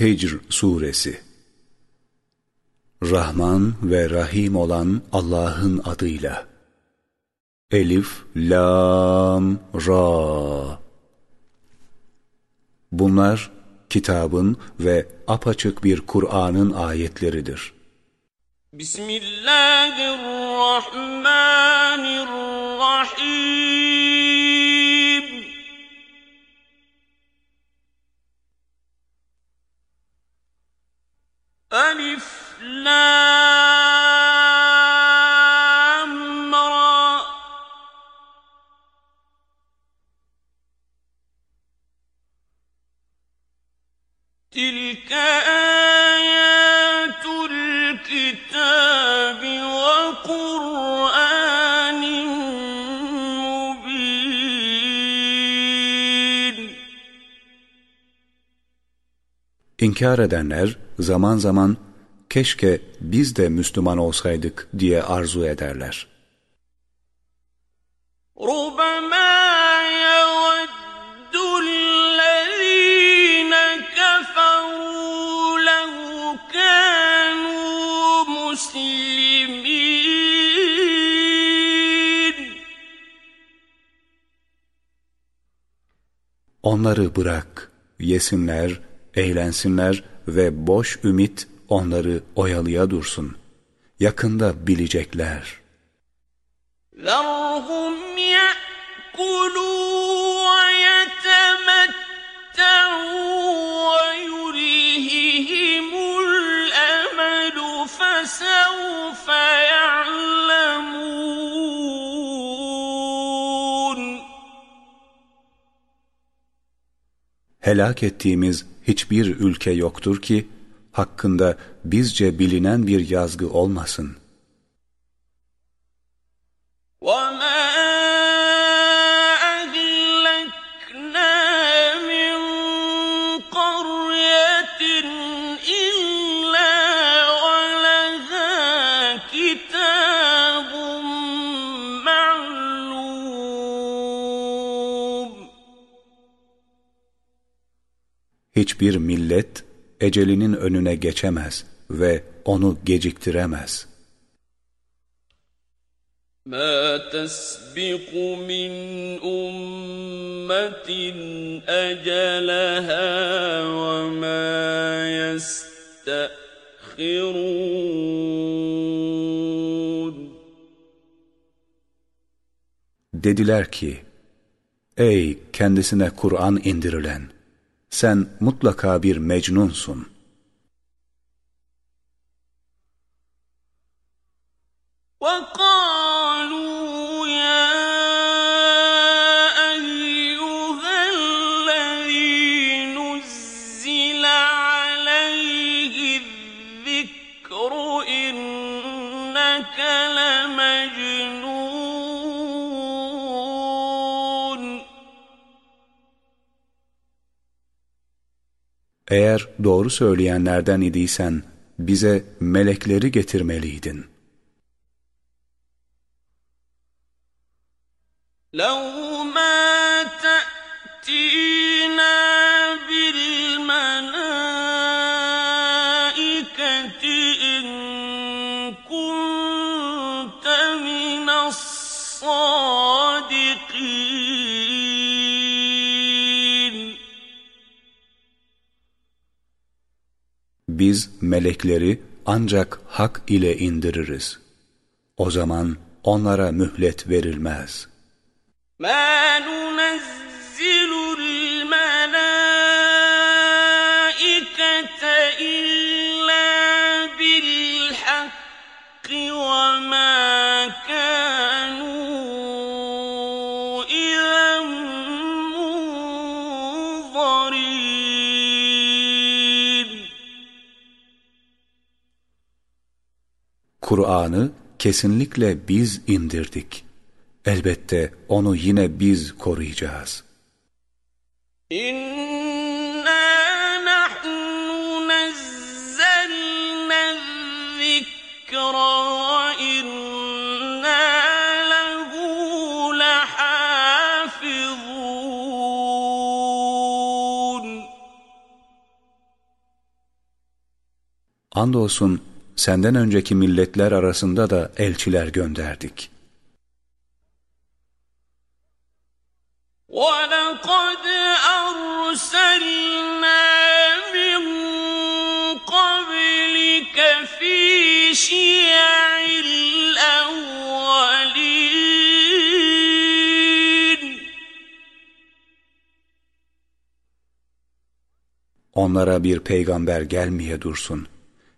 Hicr Suresi. Rahman ve Rahim olan Allah'ın adıyla. Elif, Lam, Ra. Bunlar kitabın ve apaçık bir Kur'an'ın ayetleridir. Bismillahirrahmanirrahim Lam تلك آيات الكتاب وقرآن مبين. İnkar edenler zaman zaman keşke biz de Müslüman olsaydık diye arzu ederler. ربما Onları bırak, yesinler, eğlensinler ve boş ümit onları oyalıya dursun. Yakında bilecekler. ذَرْهُمْ يَأْكُلُوا وَيَتَمَتَّعُوا وَيُلْهِهِمُ الْأَمَلُ فَسَوْفَ helak ettiğimiz hiçbir ülke yoktur ki, hakkında bizce bilinen bir yazgı olmasın. Hiçbir millet ecelinin önüne geçemez ve onu geciktiremez. مَا تَسْبِقُ مِنْ أُمَّةٍ أَجَلَهَا وَمَا يَسْتَأْخِرُونَ Dediler ki, Ey kendisine Kur'an indirilen! Sen mutlaka bir mecnunsun. Eğer doğru söyleyenlerden idiysen bize melekleri getirmeliydin. لَوْ مَا تَأْتِينَا Biz melekleri ancak hak ile indiririz. O zaman onlara mühlet verilmez. مَا نُنَزِّلُ الْمَلَائِكَةَ إِلَّا بِالْحَقِّ وَمَا Kur'an'ı kesinlikle biz indirdik. Elbette onu yine biz koruyacağız. İnna nahnu nazzalna zikra Andolsun senden önceki milletler arasında da elçiler gönderdik. وَلَقَدْ أَرْسَلْنَا مِنْ قَبْلِكَ فِي شِيَعِ الْأَوَّلِينَ Onlara bir peygamber gelmeye dursun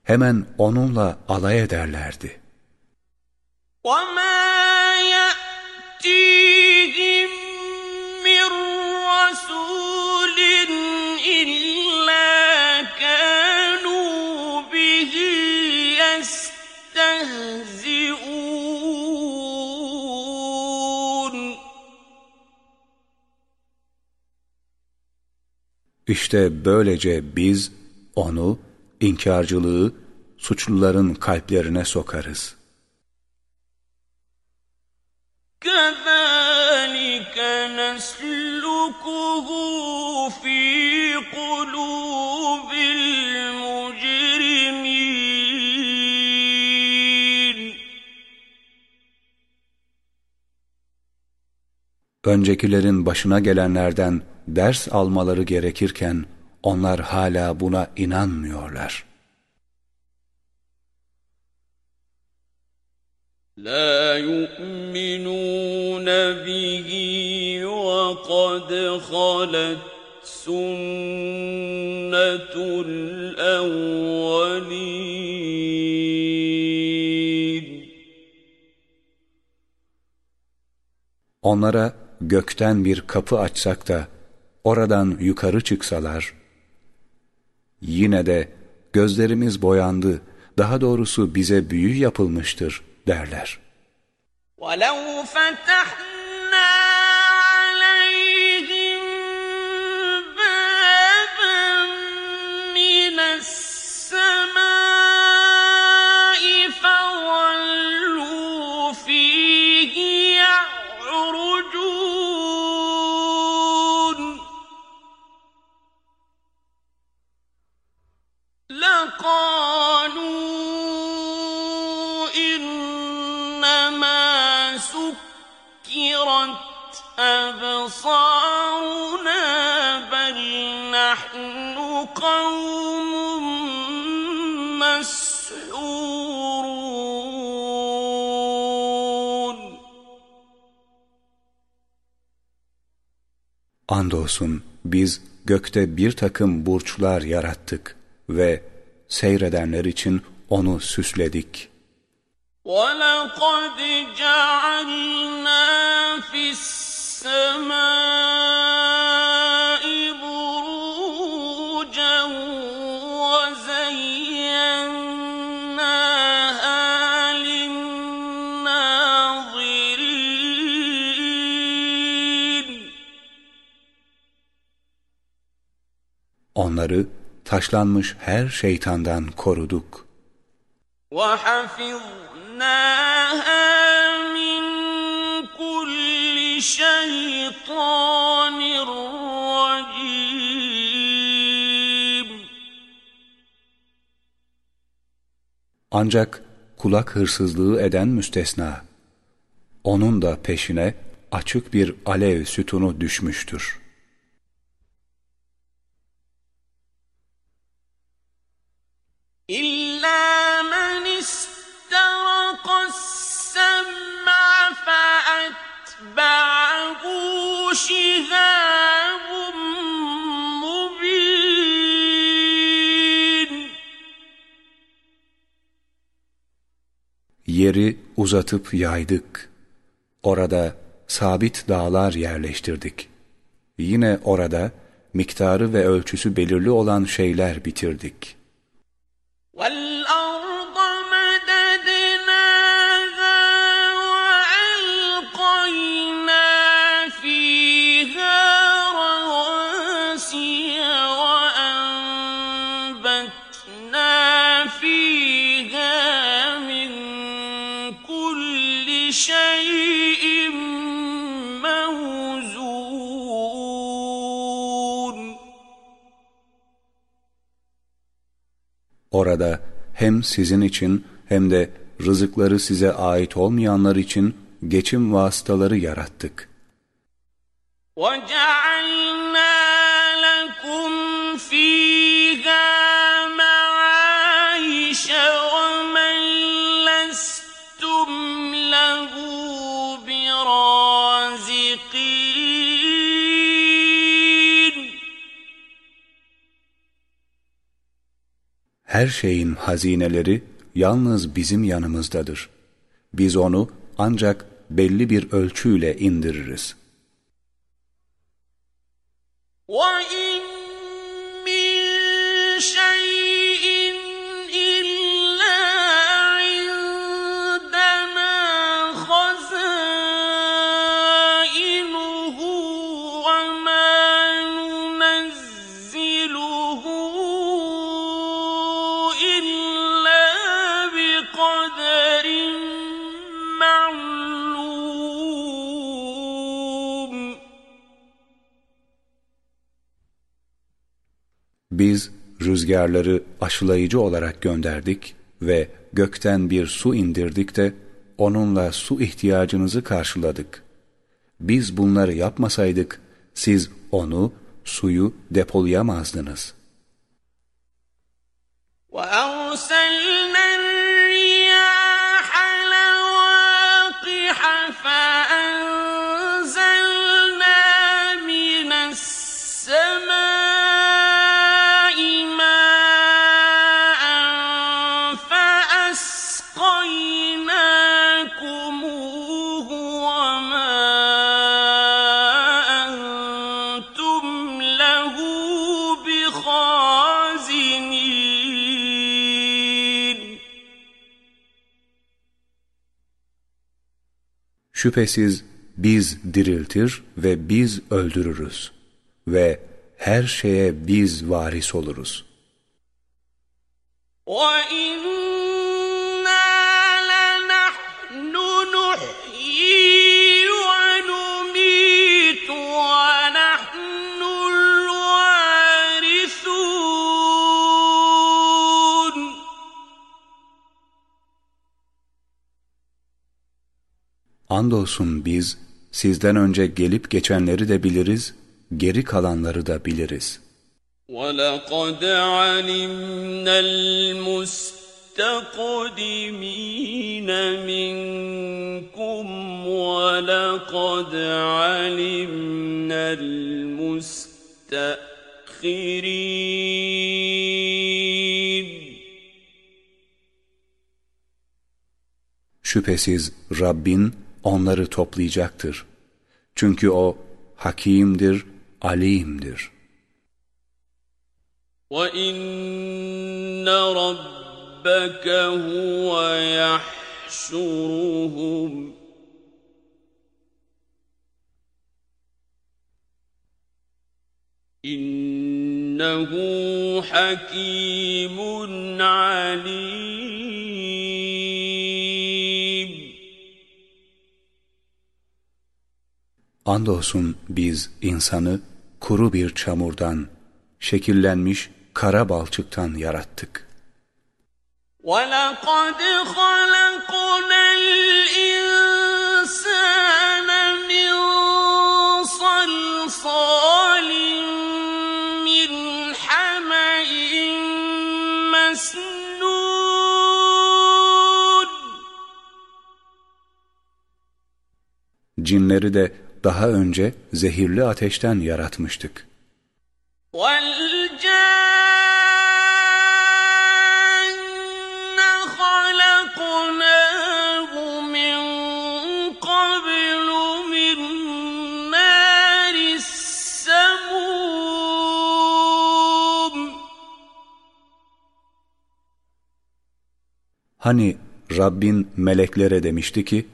hemen onunla alay ederlerdi. وَمَا يَأْتِيهِمْ مِنْ رَسُولٍ إِلَّا كَانُوا بِهِ يَسْتَهْزِئُونَ İşte böylece biz onu inkarcılığı suçluların kalplerine sokarız. كَذَٰلِكَ نَسْلُكُهُ فِي قُلُوبِ الْمُجْرِمِينَ Öncekilerin başına gelenlerden ders almaları gerekirken onlar hala buna inanmıyorlar. La yu'minun bihi ve kad halet sünnetul evvelin. Onlara gökten bir kapı açsak da oradan yukarı çıksalar, yine de gözlerimiz boyandı, daha doğrusu bize büyü yapılmıştır derler. وَلَوْ فَتَحْنَا عَلَيْهِمْ بَابًا مِّنَ السَّمَاءِ فَظَلُّوا لَقَالُوا إِنَّمَا سُكِّرَتْ أَبْصَارُنَا بَلْ نَحْنُ قَوْمٌ مَّسْحُورُونَ Andolsun biz gökte bir takım burçlar yarattık ve seyredenler için onu süsledik. وَلَقَدْ جَعَلْنَا فِي السَّمَاءِ بُرُوجًا وَزَيَّنَّاهَا لِلنَّاظِرِينَ Onları taşlanmış her şeytandan koruduk. وَحَفِظْنَاهَا مِنْ كُلِّ شَيْطَانٍ رَجِيمٍ Ancak kulak hırsızlığı eden müstesna. Onun da peşine açık bir alev sütunu düşmüştür. إِلَّا مَنِ اسْتَرَقَ السَّمْعَ فَأَتْبَعَهُ شِهَابٌ مُّبِينٌ Yeri uzatıp yaydık. Orada sabit dağlar yerleştirdik. Yine orada miktarı ve ölçüsü belirli olan şeyler bitirdik. والله Orada hem sizin için hem de rızıkları size ait olmayanlar için geçim vasıtaları yarattık. وَجَعَلْنَا Her şeyin hazineleri yalnız bizim yanımızdadır. Biz onu ancak belli bir ölçüyle indiririz. وَإِن Biz rüzgarları aşılayıcı olarak gönderdik ve gökten bir su indirdik de onunla su ihtiyacınızı karşıladık. Biz bunları yapmasaydık siz onu, suyu depolayamazdınız. وأرسلنا Şüphesiz biz diriltir ve biz öldürürüz ve her şeye biz varis oluruz. وَإِنَّا Andolsun biz sizden önce gelip geçenleri de biliriz, geri kalanları da biliriz. وَلَقَدْ عَلِمْنَا الْمُسْتَقْدِمِينَ مِنكُمْ وَلَقَدْ عَلِمْنَا الْمُسْتَأْخِرِينَ Şüphesiz Rabbin onları toplayacaktır. Çünkü O hakimdir, alimdir. وَإِنَّ رَبَّكَ هُوَ يَحْشُرُهُمْ إِنَّهُ حَكِيمٌ عَلِيمٌ Andolsun biz insanı kuru bir çamurdan, şekillenmiş kara balçıktan yarattık. وَلَقَدْ خَلَقْنَا الْإِنسَانَ مِنْ صَلْصَالٍ مِنْ حَمَإٍ مَسْنُونٍ Cinleri de daha önce zehirli ateşten yaratmıştık. Hani Rabbin meleklere demişti ki,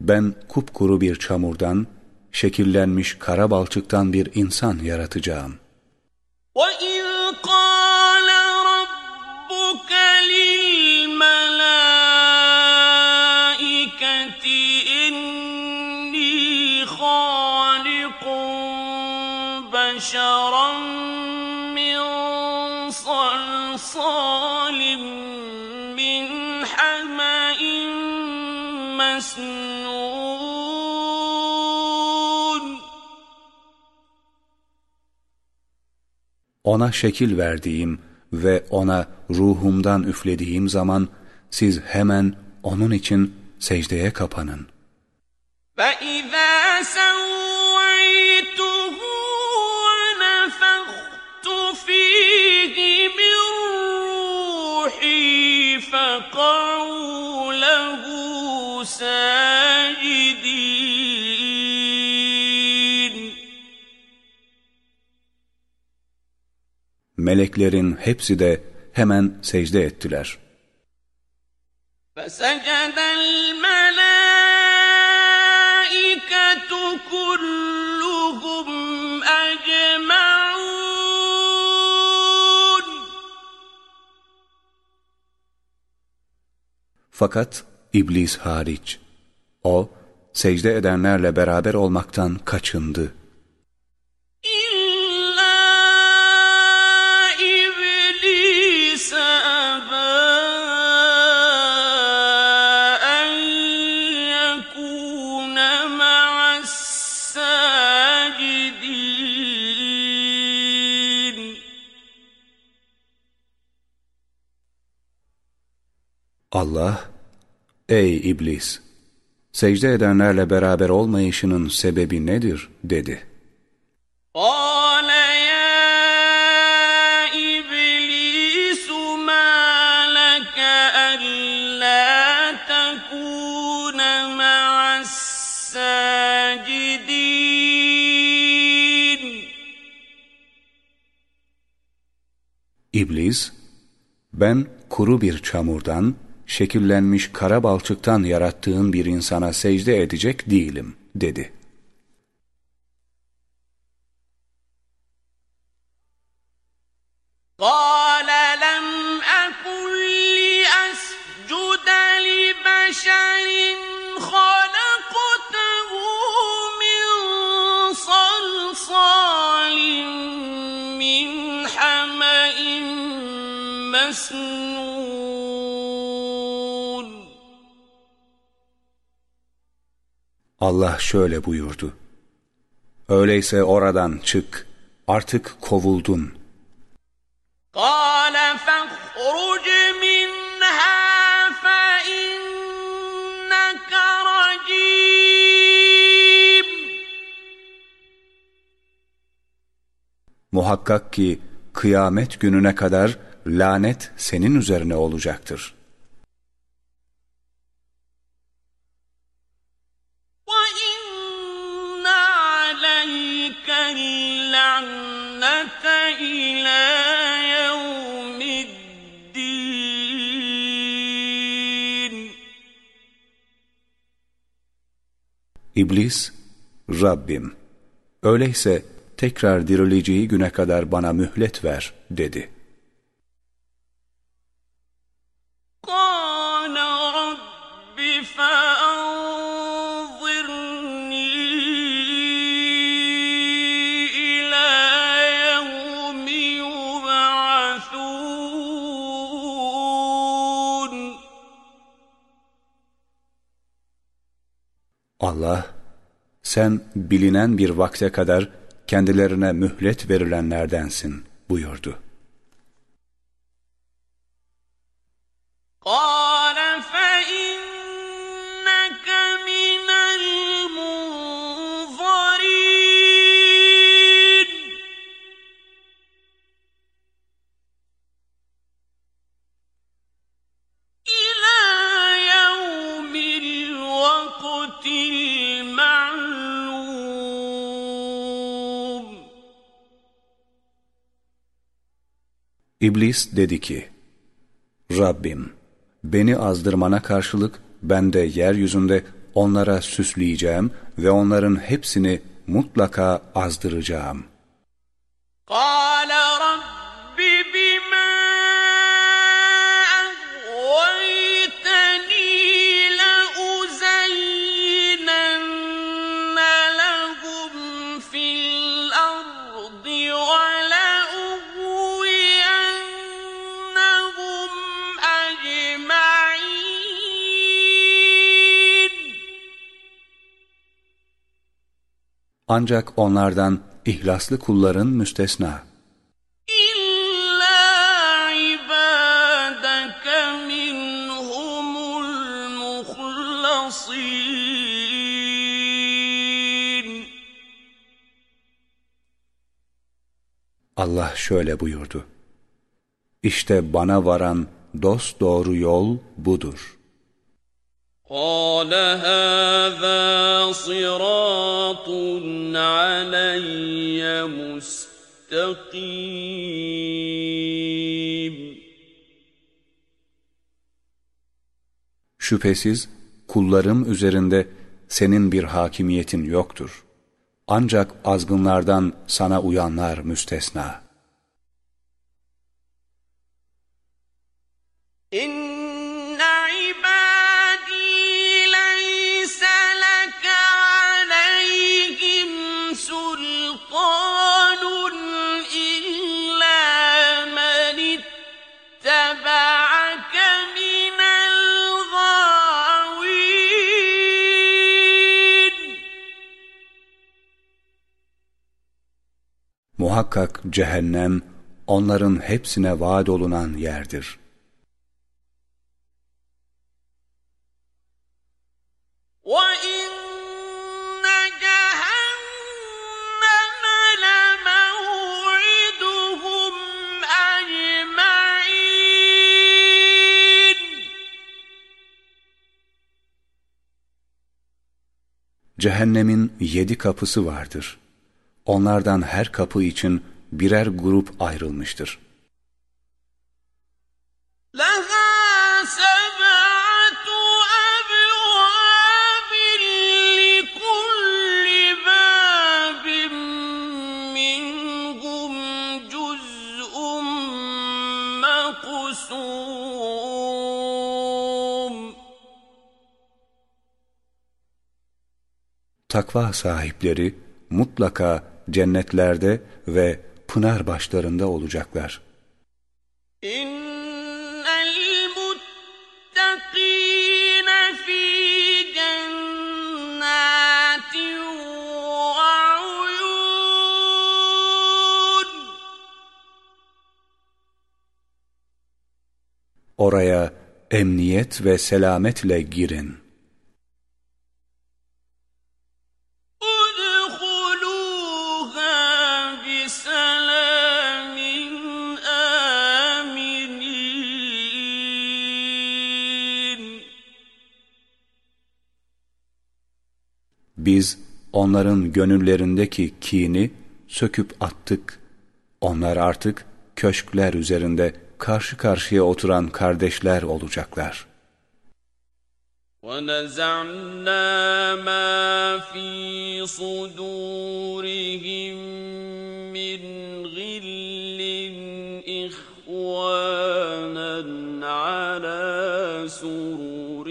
ben kupkuru bir çamurdan şekillenmiş kara balçıktan bir insan yaratacağım. وَإِذْ قَالَ رَبُّكَ لِلْمَلَائِكَةِ إِنِّي خَالِقٌ بَشَرًا مِّن صَلْصَالٍ Ona şekil verdiğim ve ona ruhumdan üflediğim zaman siz hemen onun için secdeye kapanın. فإذا سويته ونفخت فيه من روحي فقعوا له ساجدين Meleklerin hepsi de hemen secde ettiler. فسجد الملائكة كلهم أجمعون Fakat iblis hariç. O, secde edenlerle beraber olmaktan kaçındı. Allah, ey iblis! Secde edenlerle beraber olmayışının sebebi nedir? dedi. قال يا إبليس ما لك ألا تكون مع الساجدين İblis, ben kuru bir çamurdan, şekillenmiş kara balçıktan yarattığın bir insana secde edecek değilim, dedi. قال لم أكن لأسجد لبشر خلقته من صلصال من حمأ مسنون Allah şöyle buyurdu. Öyleyse oradan çık, artık kovuldun. قال فاخرج منها فإنك رجيم Muhakkak ki kıyamet gününe kadar lanet senin üzerine olacaktır. İblis, Rabbim, öyleyse tekrar dirileceği güne kadar bana mühlet ver, dedi. Allah, sen bilinen bir vakte kadar kendilerine mühlet verilenlerdensin, buyurdu. İblis dedi ki, Rabbim, beni azdırmana karşılık ben de yeryüzünde onlara süsleyeceğim ve onların hepsini mutlaka azdıracağım. Aa! Ancak onlardan ihlaslı kulların müstesna. Allah şöyle buyurdu. İşte bana varan dost doğru yol budur. قال هذا صراط علي مستقيم Şüphesiz kullarım üzerinde senin bir hakimiyetin yoktur. Ancak azgınlardan sana uyanlar müstesna. İnne Muhakkak cehennem onların hepsine vaat olunan yerdir.'' Cehennemin yedi kapısı vardır. Onlardan her kapı için birer grup ayrılmıştır. takva sahipleri mutlaka cennetlerde ve pınar başlarında olacaklar. Oraya emniyet ve selametle girin. Biz onların gönüllerindeki kini söküp attık. Onlar artık köşkler üzerinde karşı karşıya oturan kardeşler olacaklar. وَنَزَعْنَا مَا فِي صُدُورِهِمْ مِنْ غِلٍّ إِخْوَانًا عَلَى سُرُرٍ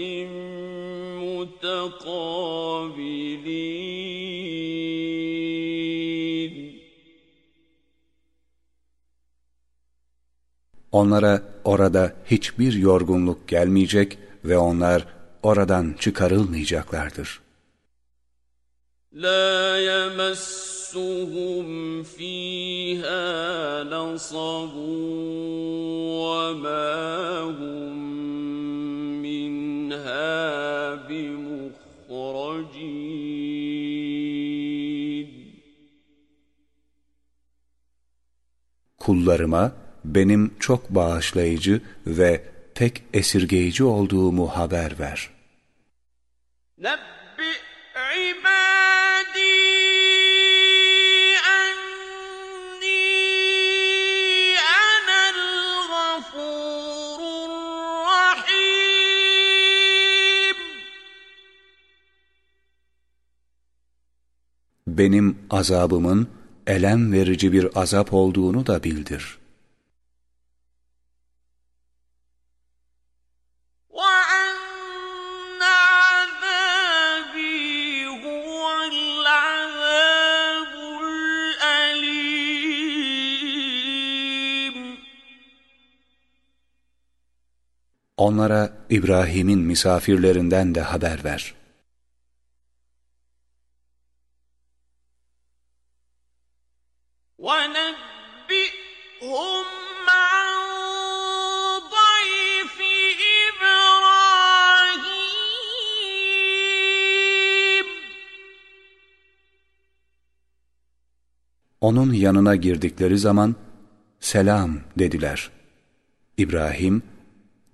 Onlara orada hiçbir yorgunluk gelmeyecek ve onlar oradan çıkarılmayacaklardır. La yemessuhum fiha nasabun ve ma hum minha bimuhracin. Kullarıma benim çok bağışlayıcı ve pek esirgeyici olduğumu haber ver. Nebbi ibadî benim azabımın elem verici bir azap olduğunu da bildir.'' Onlara İbrahim'in misafirlerinden de haber ver. وَنَبِّئْهُمْ عَن ضَيْفِ إِبْرَاهِيمَ Onun yanına girdikleri zaman selam dediler. İbrahim,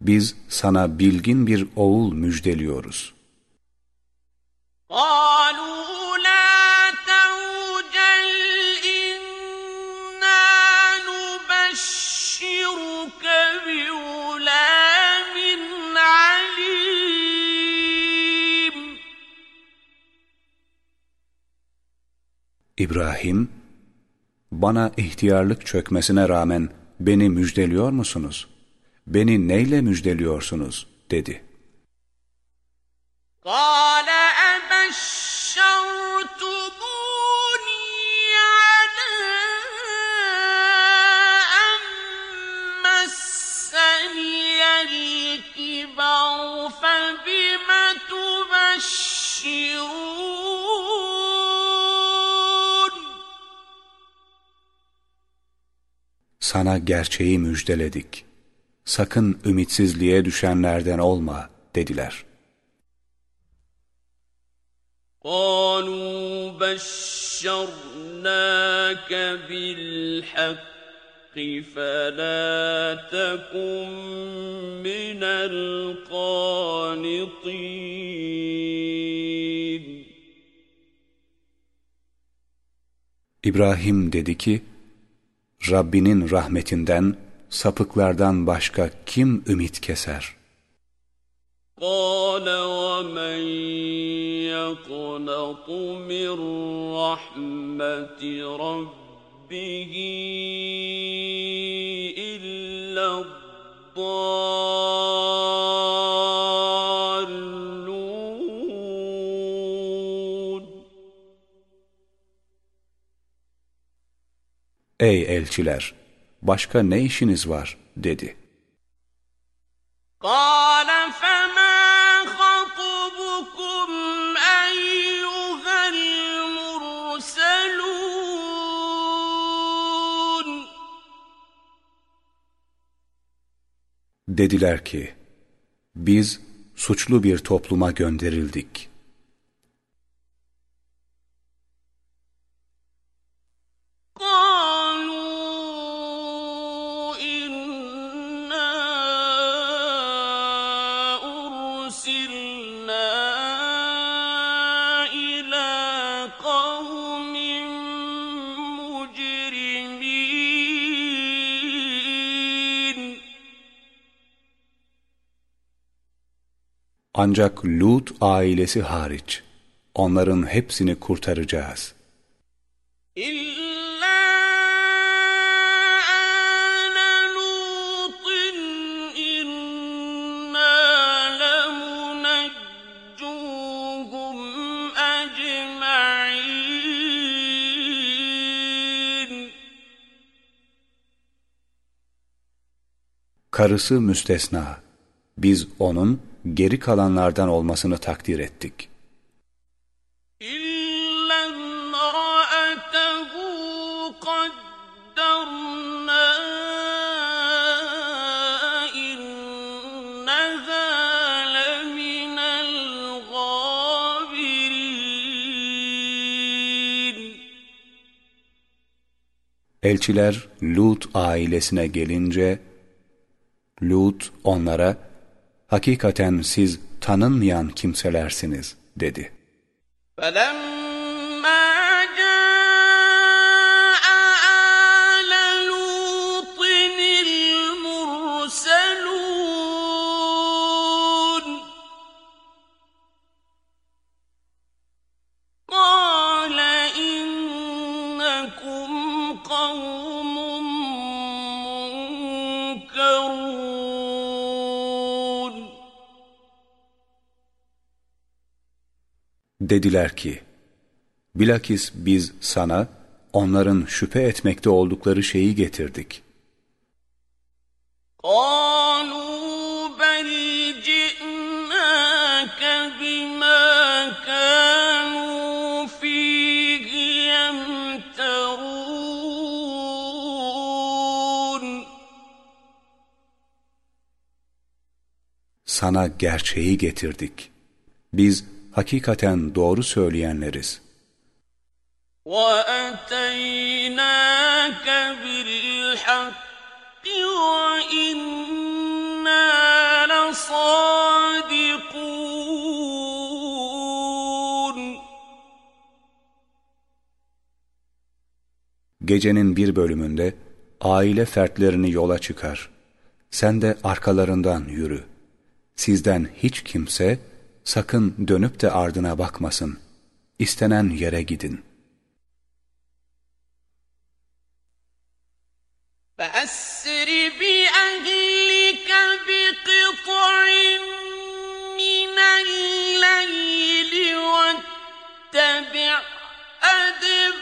biz sana bilgin bir oğul müjdeliyoruz. قالوا لا توجل إنا نبشرك بغلام عليم İbrahim, bana ihtiyarlık çökmesine rağmen beni müjdeliyor musunuz? Beni neyle müjdeliyorsunuz? dedi. قال أبشرتموني على أن مسني الكبر فبم تبشرون Sana gerçeği müjdeledik. Sakın ümitsizliğe düşenlerden olma dediler. قالوا بشرناك بالحق فلا تكن من القانطين İbrahim dedi ki, Rabbinin rahmetinden, sapıklardan başka kim ümit keser? قال ومن يقنط من رحمة ربه إلا الضالون Ey elçiler! Başka ne işiniz var? dedi. قال فما خطبكم أيها المرسلون Dediler ki, biz suçlu bir topluma gönderildik. Ancak Lut ailesi hariç onların hepsini kurtaracağız. İlla Karısı müstesna. Biz onun geri kalanlardan olmasını takdir ettik. Elçiler Lut ailesine gelince Lut onlara hakikaten siz tanınmayan kimselersiniz dedi. فلما Dediler ki, bilakis biz sana onların şüphe etmekte oldukları şeyi getirdik. قالوا بل جئناك بما كانوا فيه يمترون Sana gerçeği getirdik. Biz hakikaten doğru söyleyenleriz. وَأَتَيْنَاكَ بِالْحَقِّ وَإِنَّا لَصَادِقُونَ Gecenin bir bölümünde aile fertlerini yola çıkar. Sen de arkalarından yürü. Sizden hiç kimse sakın dönüp de ardına bakmasın. İstenen yere gidin. فأسر بأهلك بقطع من الليل واتبع أدبارهم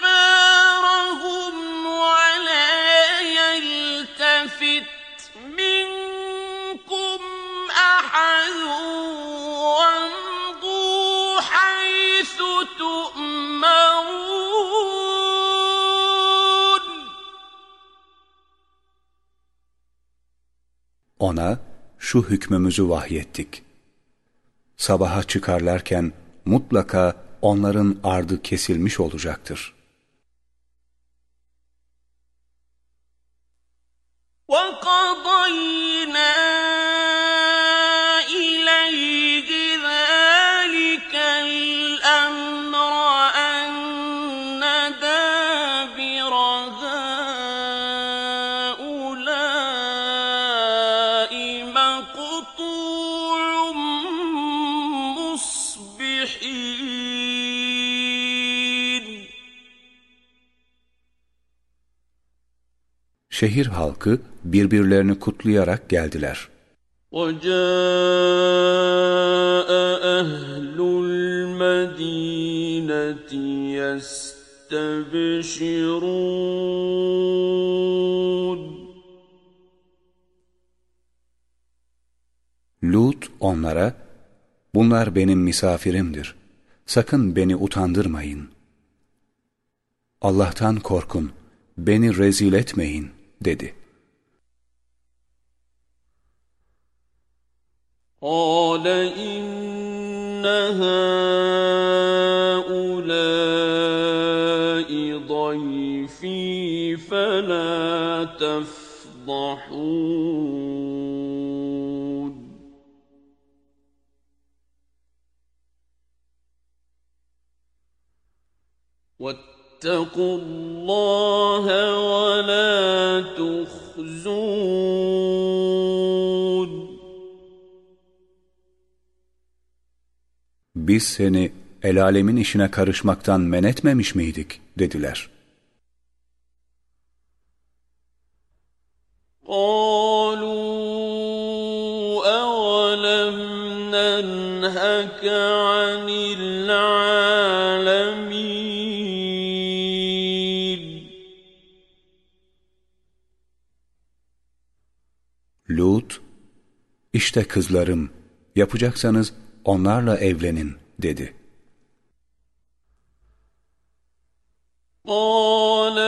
Ona şu hükmümüzü vahyettik. Sabaha çıkarlarken mutlaka onların ardı kesilmiş olacaktır. وقضينا Şehir halkı birbirlerini kutlayarak geldiler. وجاء أهل المدينة يستبشرون Lut onlara, bunlar benim misafirimdir. Sakın beni utandırmayın. Allah'tan korkun, beni rezil etmeyin, Dedi. قال إن هؤلاء ضيفي فلا تفضحون واتقوا الله ولا تخزون Biz seni el alemin işine karışmaktan men etmemiş miydik? dediler. قالوا أولم ننهك işte kızlarım, yapacaksanız onlarla evlenin, dedi. قال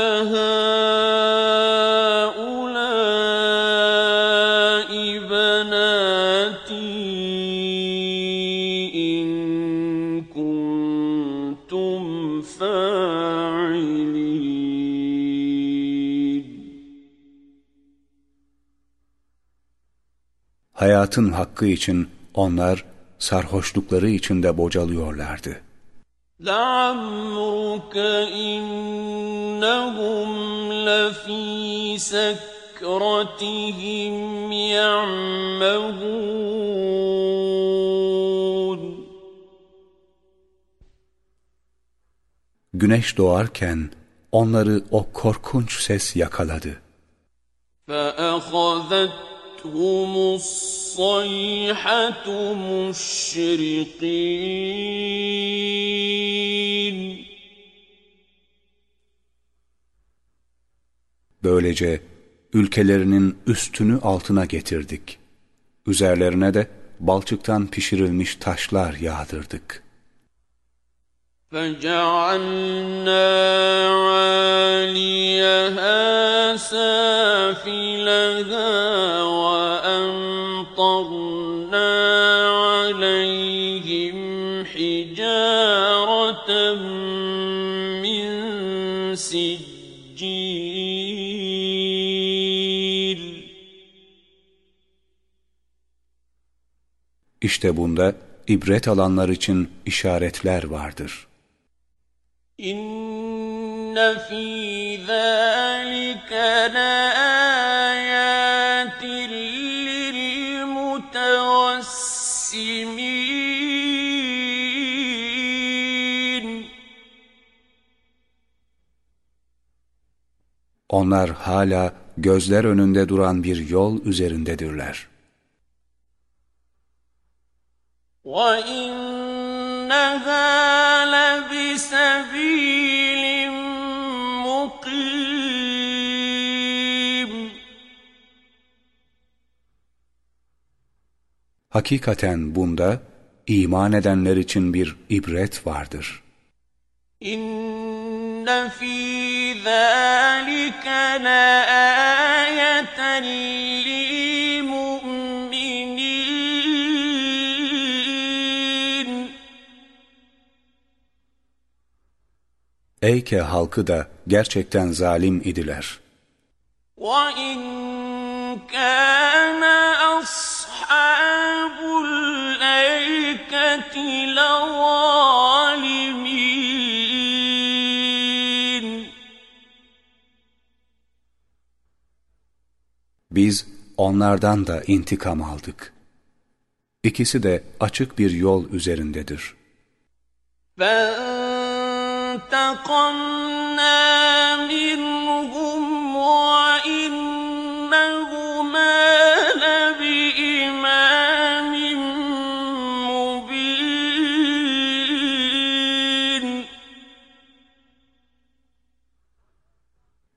Hayatın hakkı için onlar sarhoşlukları içinde bocalıyorlardı. لعمرك إنهم لفي سكرتهم يعمهون Güneş doğarken onları o korkunç ses yakaladı. فأخذتهم الصيحة مشرقين Böylece ülkelerinin üstünü altına getirdik. Üzerlerine de balçıktan pişirilmiş taşlar yağdırdık.'' فَجَعَلْنَا عَالِيَهَا سَافِلَهَا وَأَمْطَرْنَا عَلَيْهِمْ حِجَارَةً مِّن سِجِّيلٍ İşte bunda ibret alanlar için işaretler vardır. İnne fî zâlike leâyâtin lilmutevessimîn. Onlar hala gözler önünde duran bir yol üzerindedirler. وَإِنَّهَا لَبِسَبِيلٍ مُقِيمٍ Hakikaten bunda iman edenler için bir ibret vardır. İnne fî zâlike leâyeten lilmu'minin. Eyke halkı da gerçekten zalim idiler. وَإِنْ كَانَ أَصْحَابُ الْأَيْكَةِ لَظَالِمِينَ Biz onlardan da intikam aldık. İkisi de açık bir yol üzerindedir. فَانْتَقَمْنَا مِنْهُمْ وَإِنَّهُمَا لَبِإِمَامٍ مُّبِينٍ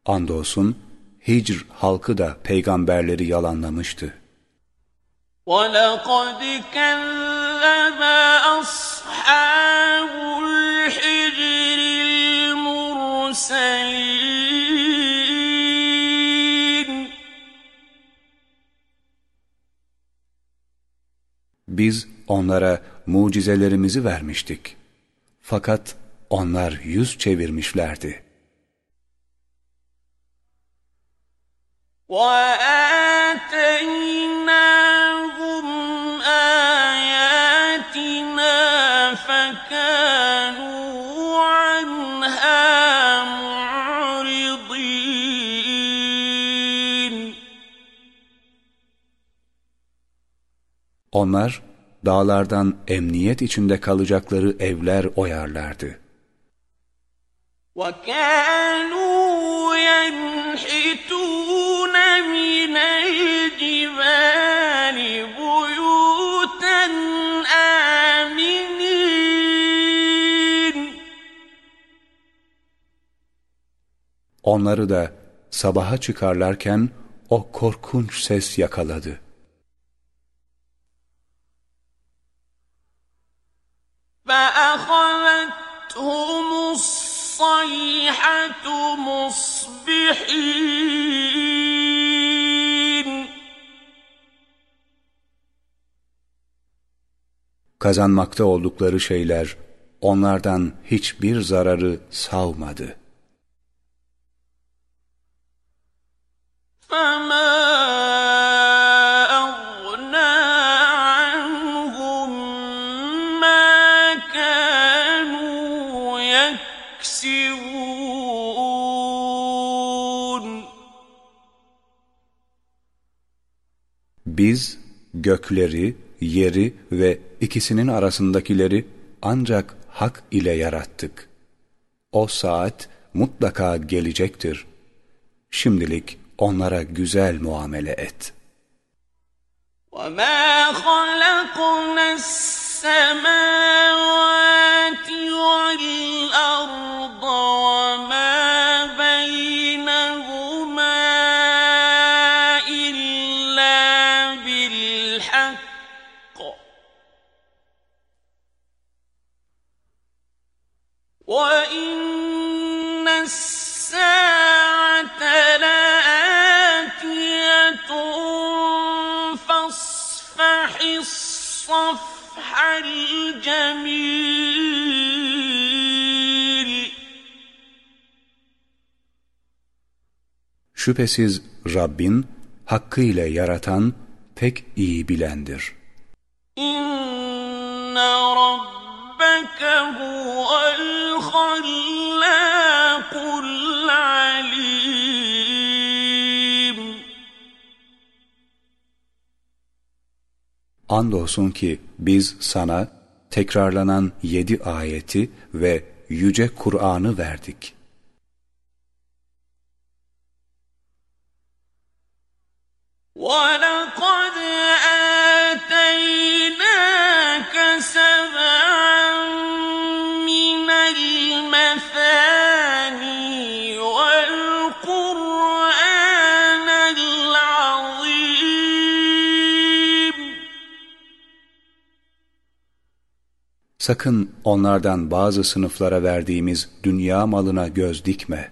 Andolsun Hicr halkı da peygamberleri yalanlamıştı. وَلَقَدْ كَذَّبَ أَصْحَابُ الْمُرْسَلِينَ Biz onlara mucizelerimizi vermiştik. Fakat onlar yüz çevirmişlerdi. وَآتَيْنَاهُمْ Onlar dağlardan emniyet içinde kalacakları evler oyarlardı. وَكَانُوا يَنْحِتُونَ مِنَ الْجِبَالِ بُيُوتًا آمِنِينَ Onları da sabaha çıkarlarken o korkunç ses yakaladı. فَأَخَذَتْهُمُ الصَّيْحَةُ مُصْبِحِينَ Kazanmakta oldukları şeyler onlardan hiçbir zararı savmadı. فَمَا Biz gökleri, yeri ve ikisinin arasındakileri ancak hak ile yarattık. O saat mutlaka gelecektir. Şimdilik onlara güzel muamele et. وَمَا خَلَقْنَا السَّمَاوَاتِ وَالْأَرْضَ Şüphesiz Rabbin hakkıyla yaratan pek iyi bilendir. İnne rabbeke huvel hallâkul alim. Andolsun ki biz sana tekrarlanan yedi ayeti ve yüce Kur'an'ı verdik.'' ولقد Sakın onlardan bazı sınıflara verdiğimiz dünya malına göz dikme.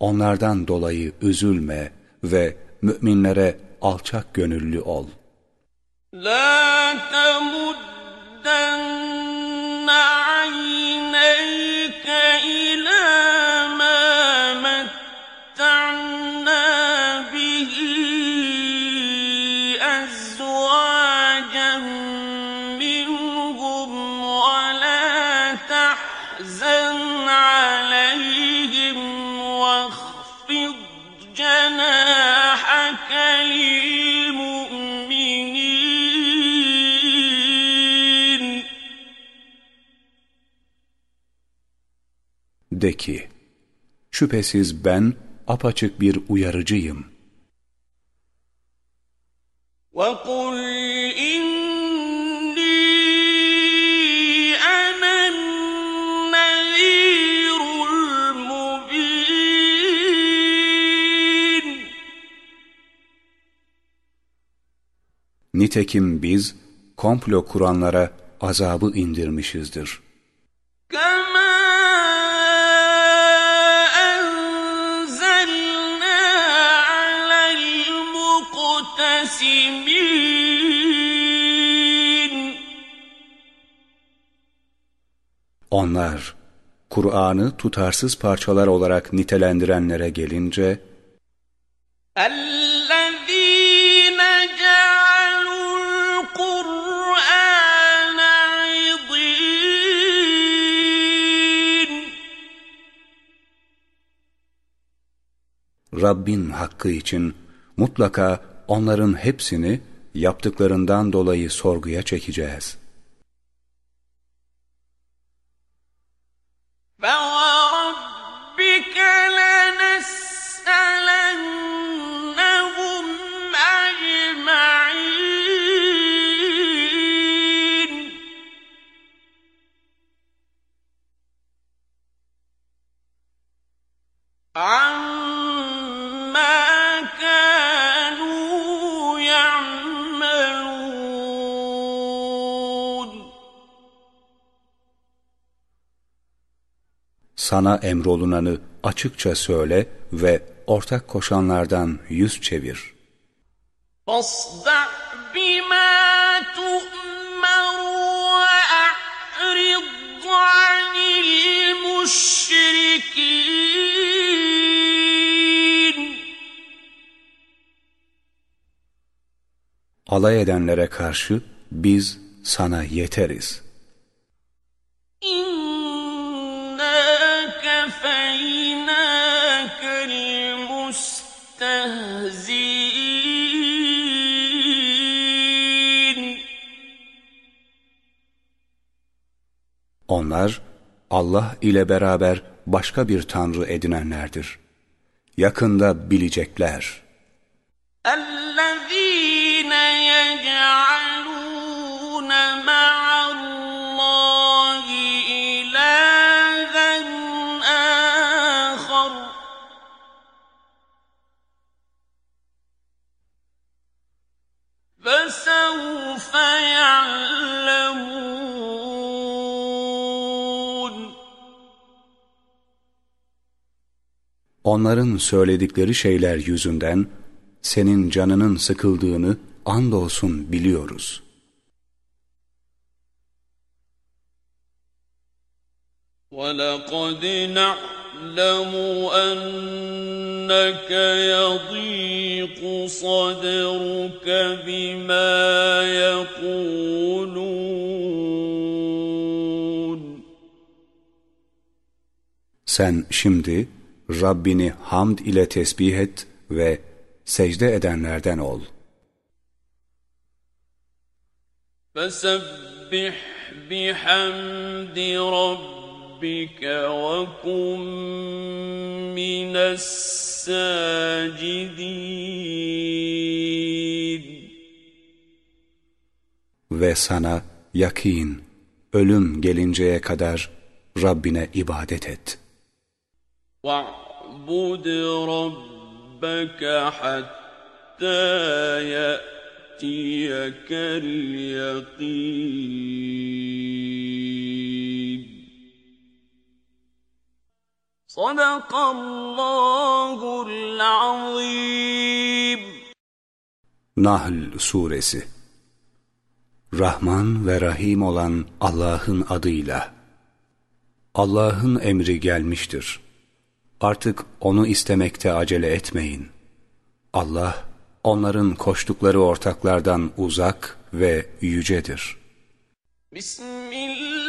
Onlardan dolayı üzülme ve müminlere alçak gönüllü ol. La temuddanna De ki, şüphesiz ben apaçık bir uyarıcıyım. وَقُلْ Nitekim biz komplo kuranlara azabı indirmişizdir. Onlar, Kur'an'ı tutarsız parçalar olarak nitelendirenlere gelince, Rabbin hakkı için mutlaka onların hepsini yaptıklarından dolayı sorguya çekeceğiz. Sana emrolunanı açıkça söyle ve ortak koşanlardan yüz çevir. فاصدع بما تؤمر وأعرض عن المشركين Alay edenlere karşı biz sana yeteriz. Onlar Allah ile beraber başka bir tanrı edinenlerdir. Yakında bilecekler. الذين يجعلون مع الله إلها آخر فسوف يعلمون Onların söyledikleri şeyler yüzünden senin canının sıkıldığını andolsun biliyoruz. وَلَقَدْ نَعْلَمُ أَنَّكَ يَضِيقُ صَدْرُكَ بِمَا يَقُولُونَ Sen şimdi Rabbini hamd ile tesbih et ve secde edenlerden ol. فَسَبِّحْ بِحَمْدِ رَبِّكَ وَكُن مِّنَ السَّاجِدِينَ Ve sana yakin, ölüm gelinceye kadar Rabbine ibadet et. وَاعْبُدْ رَبَّكَ حَتَّى يَأْتِيَكَ الْيَقِينُ صدق الله العظيم Nahl Suresi Rahman ve Rahim olan Allah'ın adıyla Allah'ın emri gelmiştir. Artık onu istemekte acele etmeyin. Allah, onların koştukları ortaklardan uzak ve yücedir. Bismillahirrahmanirrahim.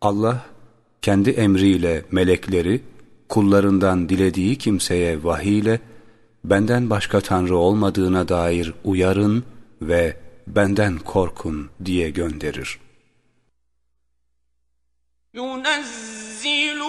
Allah, kendi emriyle melekleri, kullarından dilediği kimseye vahiy ile, benden başka Tanrı olmadığına dair uyarın ve benden korkun diye gönderir. ينزل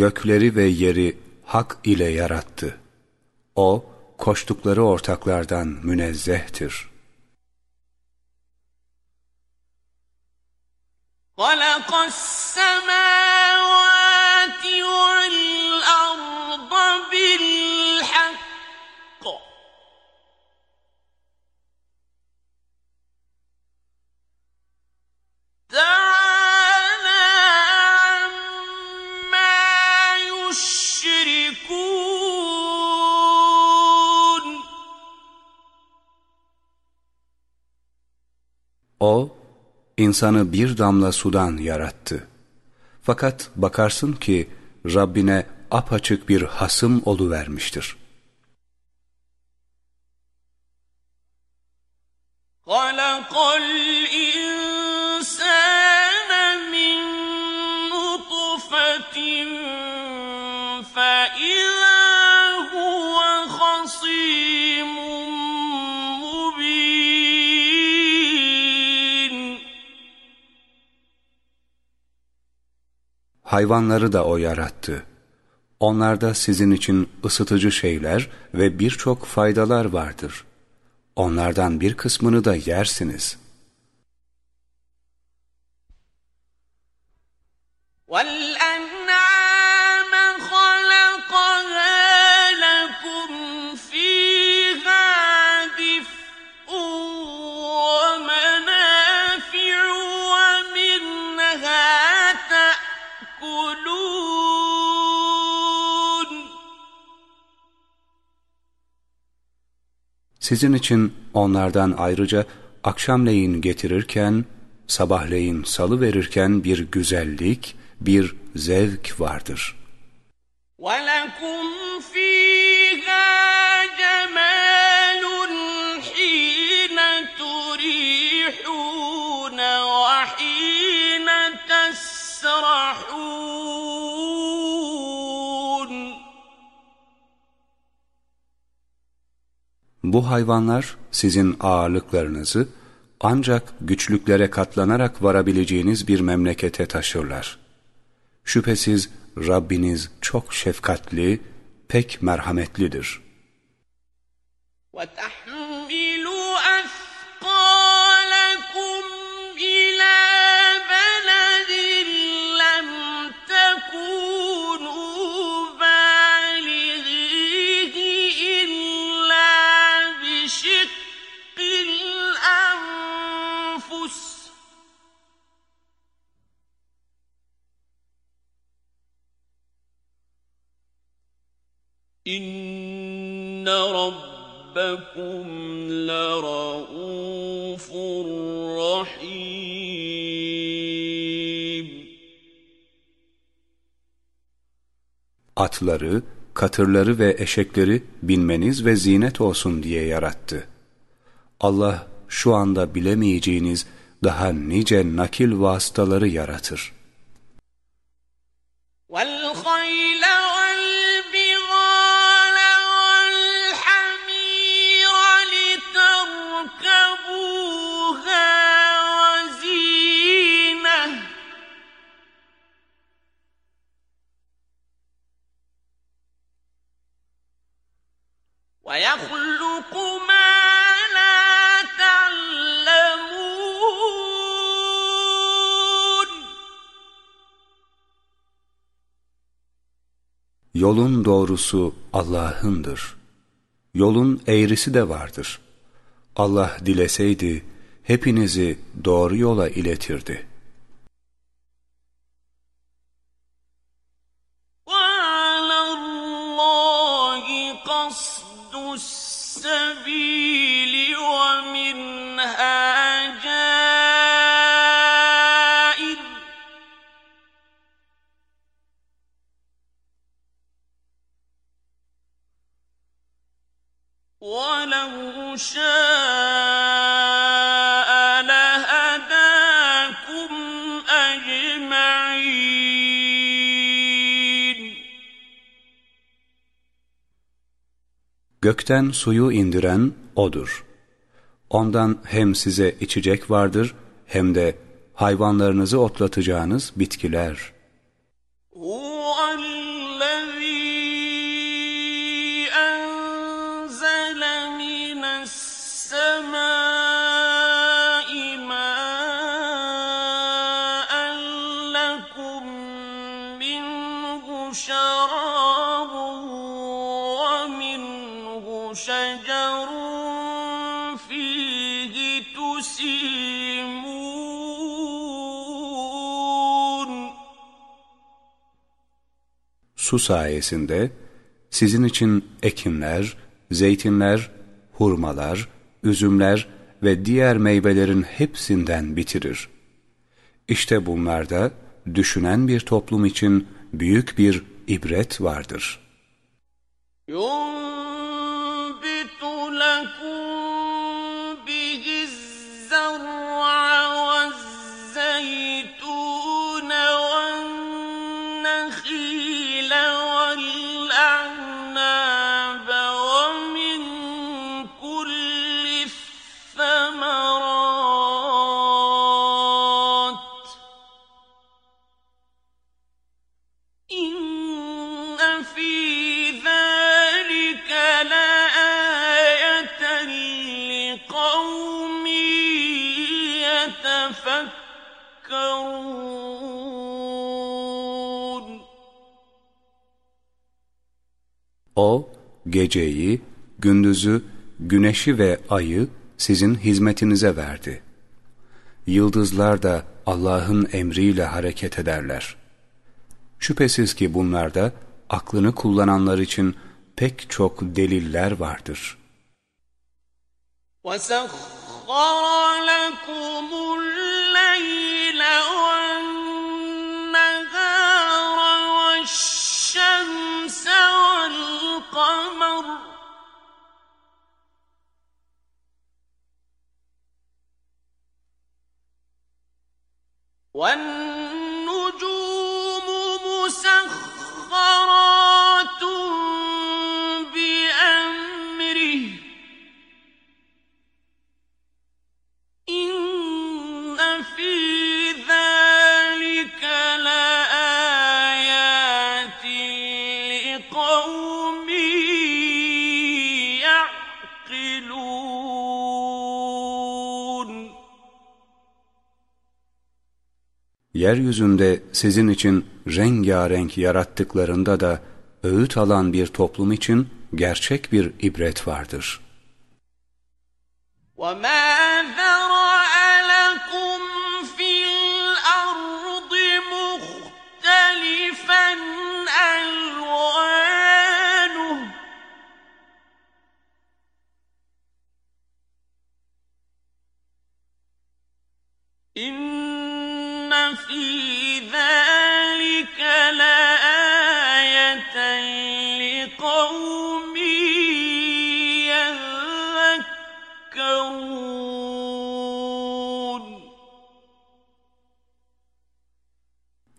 Gökleri ve yeri hak ile yarattı. O, koştukları ortaklardan münezzehtir. خلق السماوات O, insanı bir damla sudan yarattı. Fakat bakarsın ki Rabbine apaçık bir hasım oluvermiştir. خلق Hayvanları da O yarattı. Onlarda sizin için ısıtıcı şeyler ve birçok faydalar vardır. Onlardan bir kısmını da yersiniz. والأنعام Sizin için onlardan ayrıca akşamleyin getirirken, sabahleyin salı verirken bir güzellik, bir zevk vardır. وَلَكُمْ فِيهَا Bu hayvanlar sizin ağırlıklarınızı ancak güçlüklere katlanarak varabileceğiniz bir memlekete taşırlar. Şüphesiz Rabbiniz çok şefkatli, pek merhametlidir. وَتَحْمِلُ İnne rabbekum leraufur rahim. Atları, katırları ve eşekleri binmeniz ve zinet olsun diye yarattı. Allah şu anda bilemeyeceğiniz daha nice nakil vasıtaları yaratır.'' Yolun doğrusu Allah'ındır. Yolun eğrisi de vardır. Allah dileseydi hepinizi doğru yola iletirdi. وَعَلَى اللَّهِ قَصْدُ السَّبِيلِ Gökten suyu indiren O'dur. Ondan hem size içecek vardır hem de hayvanlarınızı otlatacağınız bitkiler. su sayesinde sizin için ekinler, zeytinler, hurmalar, üzümler ve diğer meyvelerin hepsinden bitirir. İşte bunlarda düşünen bir toplum için büyük bir ibret vardır. Yok. O, geceyi, gündüzü, güneşi ve ayı sizin hizmetinize verdi. Yıldızlar da Allah'ın emriyle hareket ederler. Şüphesiz ki bunlarda aklını kullananlar için pek çok deliller vardır.'' وسخر لكم والنجوم مسخرات بأمره. إن في ذلك لآيات لقوم Yeryüzünde sizin için rengarenk yarattıklarında da öğüt alan bir toplum için gerçek bir ibret vardır. وما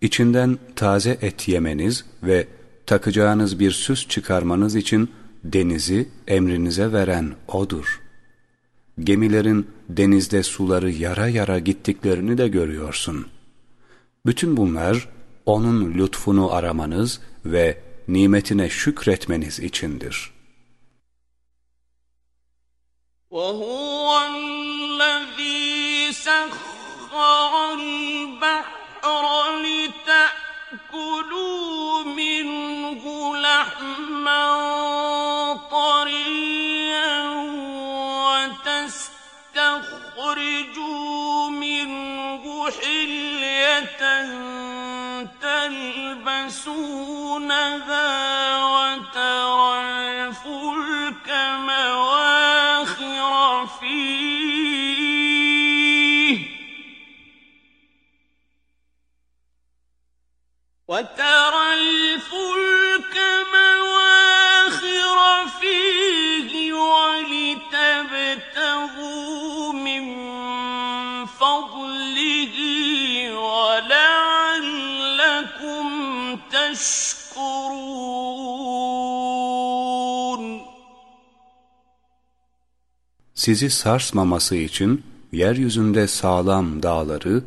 İçinden taze et yemeniz ve takacağınız bir süs çıkarmanız için denizi emrinize veren O'dur. Gemilerin denizde suları yara yara gittiklerini de görüyorsun. Bütün bunlar O'nun lütfunu aramanız ve nimetine şükretmeniz içindir. وهو الذي سخر البحر لتأكلوا منه لحما طريا وتستخرجوا منه حلية تلبسونها وترى وترى الفلك مواخر فيه ولتبتغوا من فضله ولعلكم تشكرون Sizi sarsmaması için yeryüzünde sağlam dağları,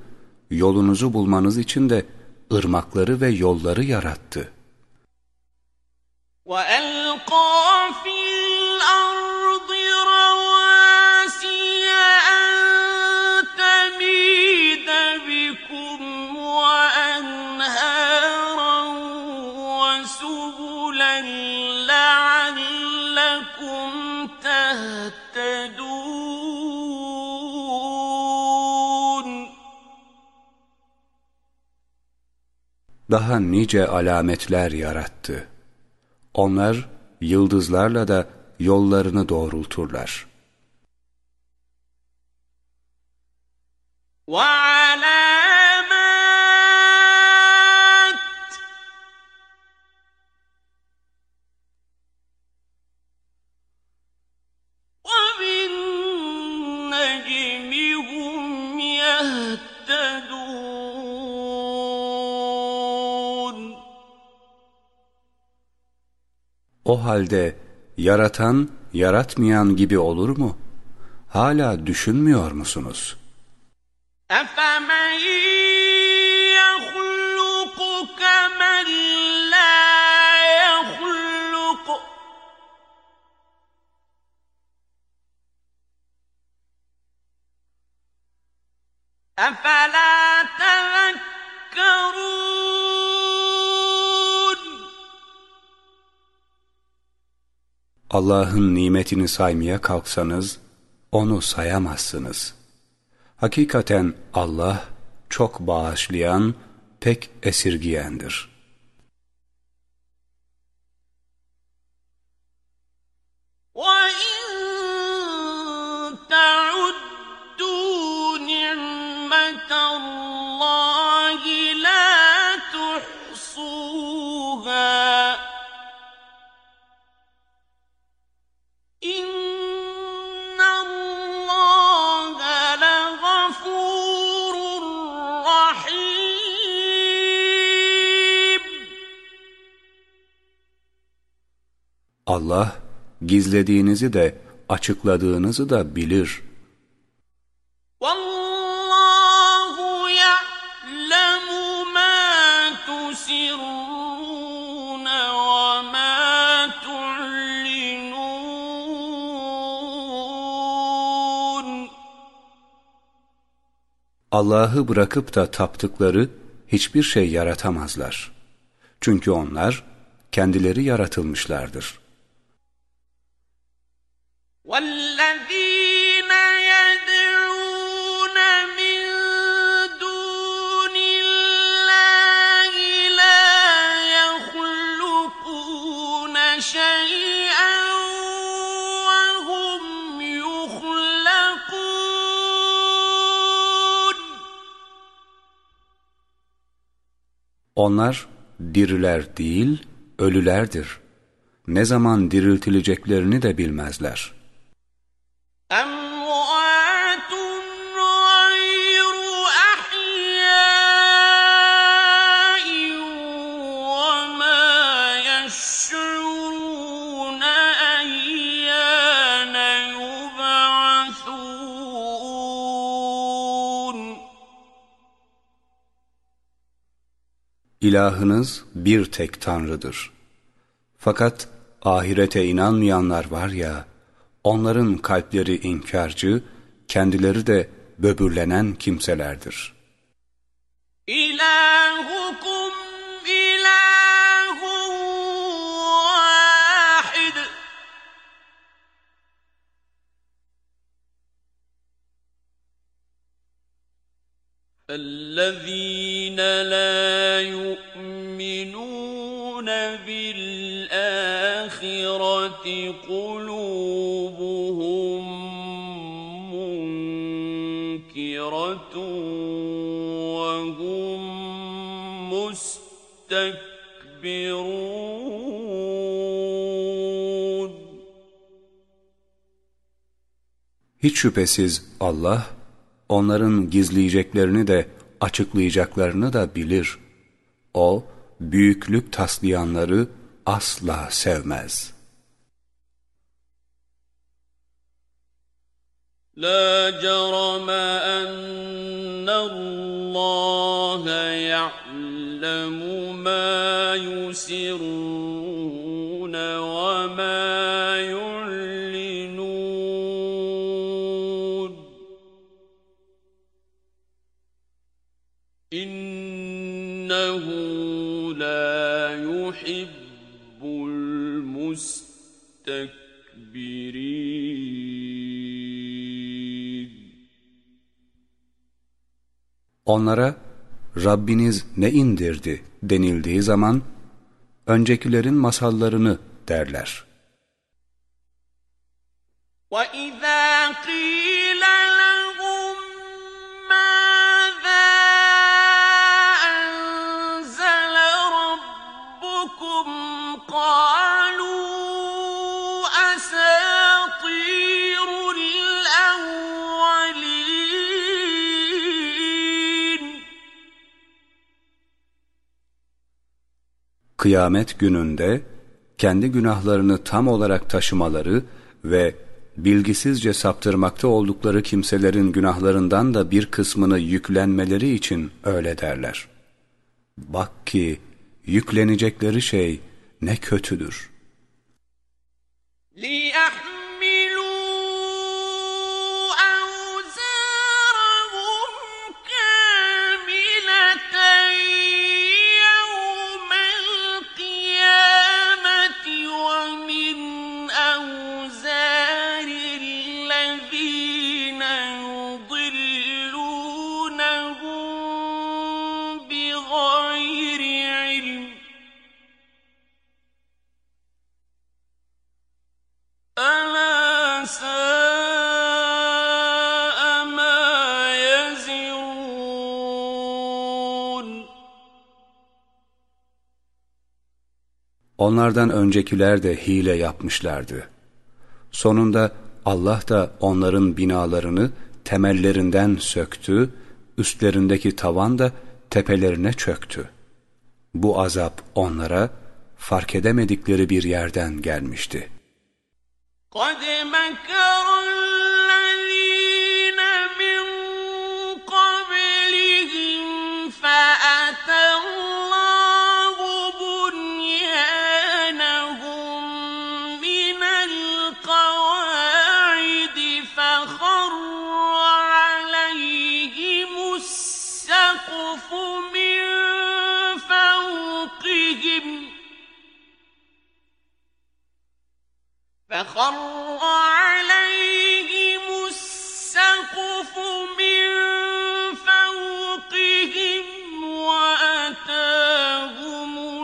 yolunuzu bulmanız için de ırmakları ve yolları yarattı. وألقى Daha nice alametler yarattı. Onlar yıldızlarla da yollarını doğrulturlar. وعلامات O halde yaratan, yaratmayan gibi olur mu? Hala düşünmüyor musunuz? أفمن يخلق كمن لا يخلق أفلا تذكرون Allah'ın nimetini saymaya kalksanız, onu sayamazsınız. Hakikaten Allah çok bağışlayan, pek esirgiyendir. Allah gizlediğinizi de açıkladığınızı da bilir. Vallahu ya'lemu ma tusirrun ve ma tu'linun. Allah'ı bırakıp da taptıkları hiçbir şey yaratamazlar. Çünkü onlar kendileri yaratılmışlardır. وَالَّذ۪ينَ يَدْعُونَ مِن دُونِ اللّٰهِ لَا يَخْلُقُونَ شَيْئًا وَهُمْ يُخْلَقُونَ Onlar diriler değil, ölülerdir. Ne zaman diriltileceklerini de bilmezler. İlahınız bir tek Tanrı'dır. Fakat ahirete inanmayanlar var ya, onların kalpleri inkarcı, kendileri de böbürlenen kimselerdir. إِلَٰهُكُمْ إِلَٰهٌ وَاحِدٌ الَّذِينَ لَا يُؤْمِنُونَ بِالْآخِرَةِ Hiç şüphesiz Allah, onların gizleyeceklerini de açıklayacaklarını da bilir. O, büyüklük taslayanları asla sevmez. La jarama ennallaha ya'lemu ma yusirrun Onlara Rabbiniz ne indirdi denildiği zaman öncekilerin masallarını derler. وَإِذَا kıyamet gününde kendi günahlarını tam olarak taşımaları ve bilgisizce saptırmakta oldukları kimselerin günahlarından da bir kısmını yüklenmeleri için öyle derler. Bak ki yüklenecekleri şey ne kötüdür. Lee Onlardan öncekiler de hile yapmışlardı. Sonunda Allah da onların binalarını temellerinden söktü, üstlerindeki tavan da tepelerine çöktü. Bu azap onlara fark edemedikleri bir yerden gelmişti. قَدْ مَكَرَ فخر عليهم السقف من فوقهم وأتاهم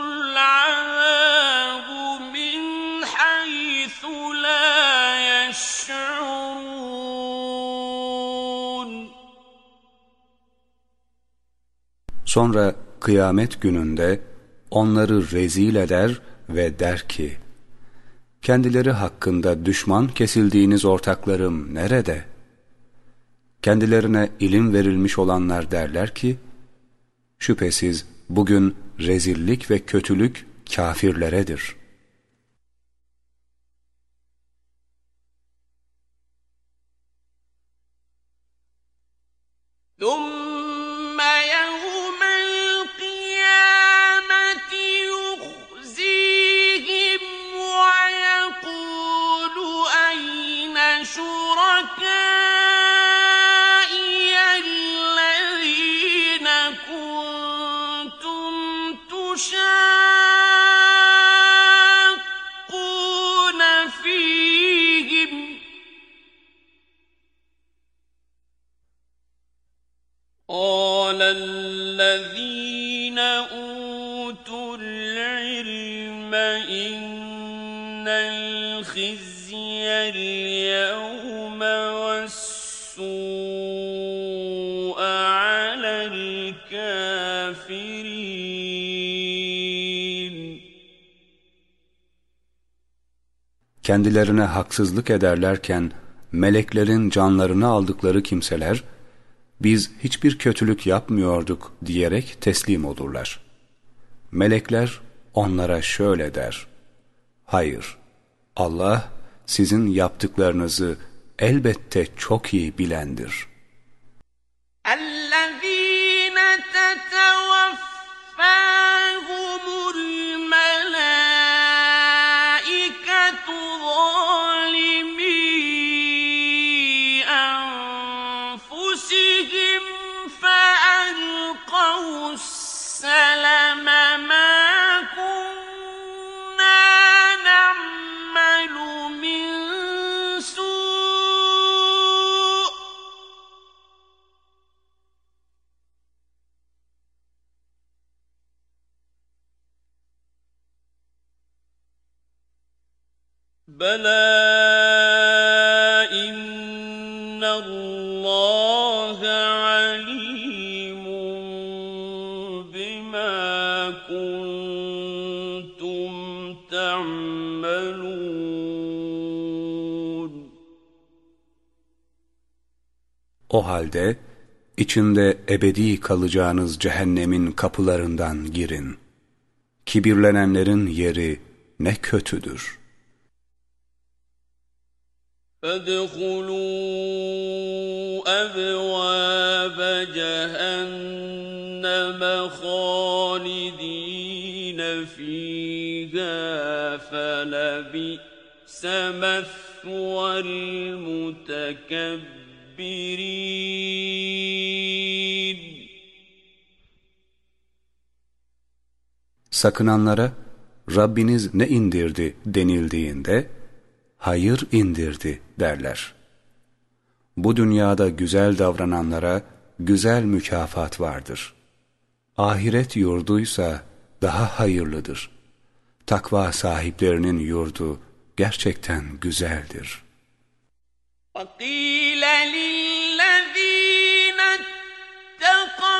العذاب من حيث لا يشعرون Sonra kıyamet gününde onları rezil eder ve der ki, Kendileri hakkında düşman kesildiğiniz ortaklarım nerede? Kendilerine ilim verilmiş olanlar derler ki, şüphesiz bugün rezillik ve kötülük kafirleredir. Kendilerine haksızlık ederlerken meleklerin canlarını aldıkları kimseler, biz hiçbir kötülük yapmıyorduk diyerek teslim olurlar. Melekler onlara şöyle der, Hayır, Allah sizin yaptıklarınızı elbette çok iyi bilendir. الذين تتوفاهم Bela innallâhe alimun bimâ kuntum te'melûn. O halde içinde ebedi kalacağınız cehennemin kapılarından girin. Kibirlenenlerin yeri ne kötüdür.'' فادخلوا أبواب جهنم خالدين فيها فلبئس مثوى المتكبرين Sakınanlara Rabbiniz ne indirdi denildiğinde hayır indirdi derler. Bu dünyada güzel davrananlara güzel mükafat vardır. Ahiret yurduysa daha hayırlıdır. Takva sahiplerinin yurdu gerçekten güzeldir. وقيل للذين اتقوا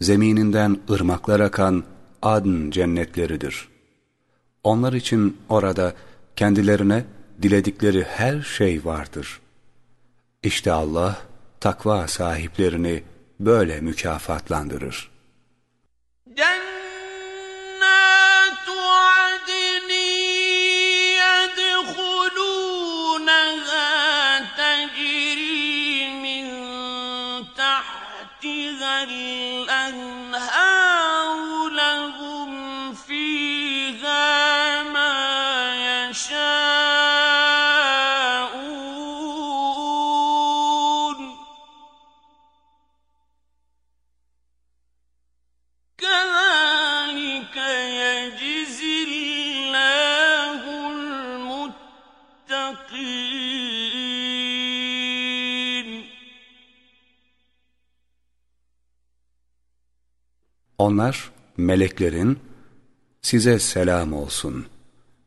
zemininden ırmaklar akan adn cennetleridir. Onlar için orada kendilerine diledikleri her şey vardır. İşte Allah takva sahiplerini böyle mükafatlandırır. Cennet! Onlar meleklerin size selam olsun,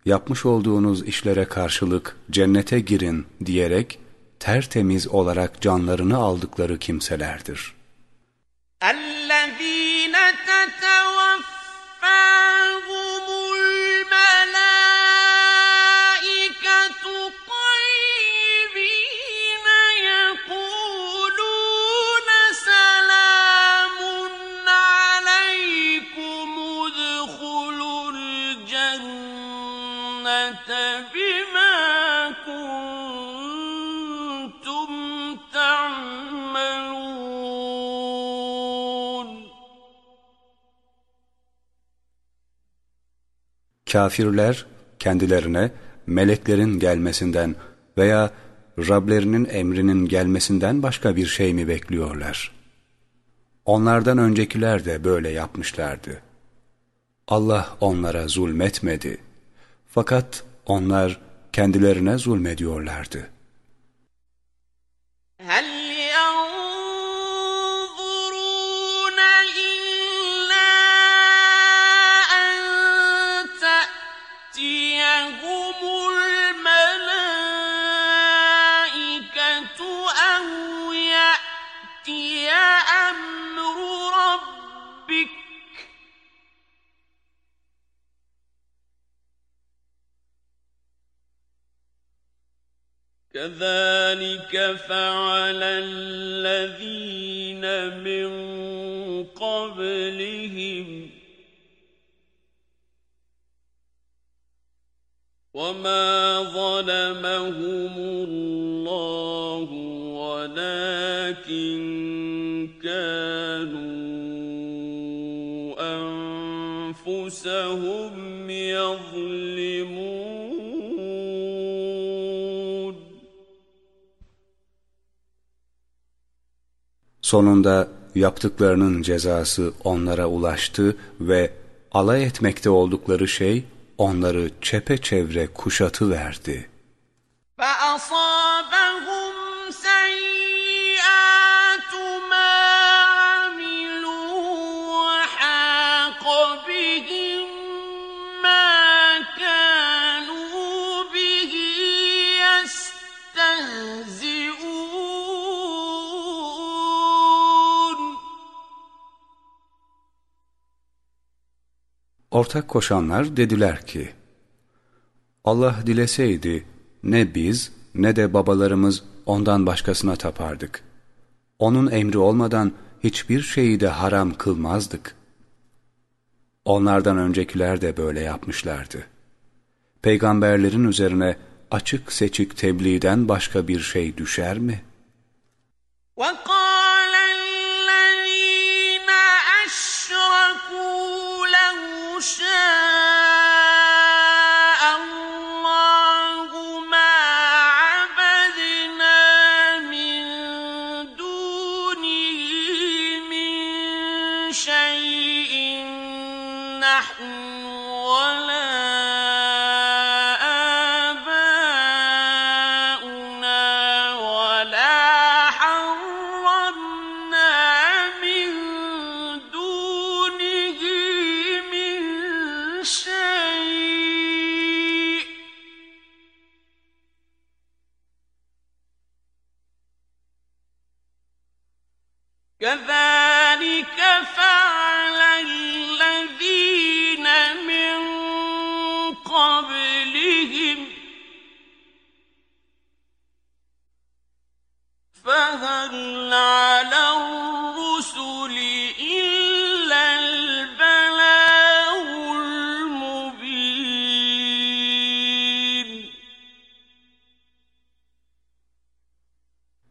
yapmış olduğunuz işlere karşılık cennete girin diyerek tertemiz olarak canlarını aldıkları kimselerdir. Allah! Kafirler kendilerine meleklerin gelmesinden veya Rablerinin emrinin gelmesinden başka bir şey mi bekliyorlar? Onlardan öncekiler de böyle yapmışlardı. Allah onlara zulmetmedi. Fakat onlar kendilerine zulmediyorlardı. هل كذلك فعل الذين من قبلهم. وما ظلمهم الله ولكن كانوا أنفسهم يظلمون. Sonunda yaptıklarının cezası onlara ulaştı ve alay etmekte oldukları şey onları çepeçevre kuşatı verdi. Ortak koşanlar dediler ki, Allah dileseydi ne biz ne de babalarımız ondan başkasına tapardık. Onun emri olmadan hiçbir şeyi de haram kılmazdık. Onlardan öncekiler de böyle yapmışlardı. Peygamberlerin üzerine açık seçik tebliğden başka bir şey düşer mi? وقال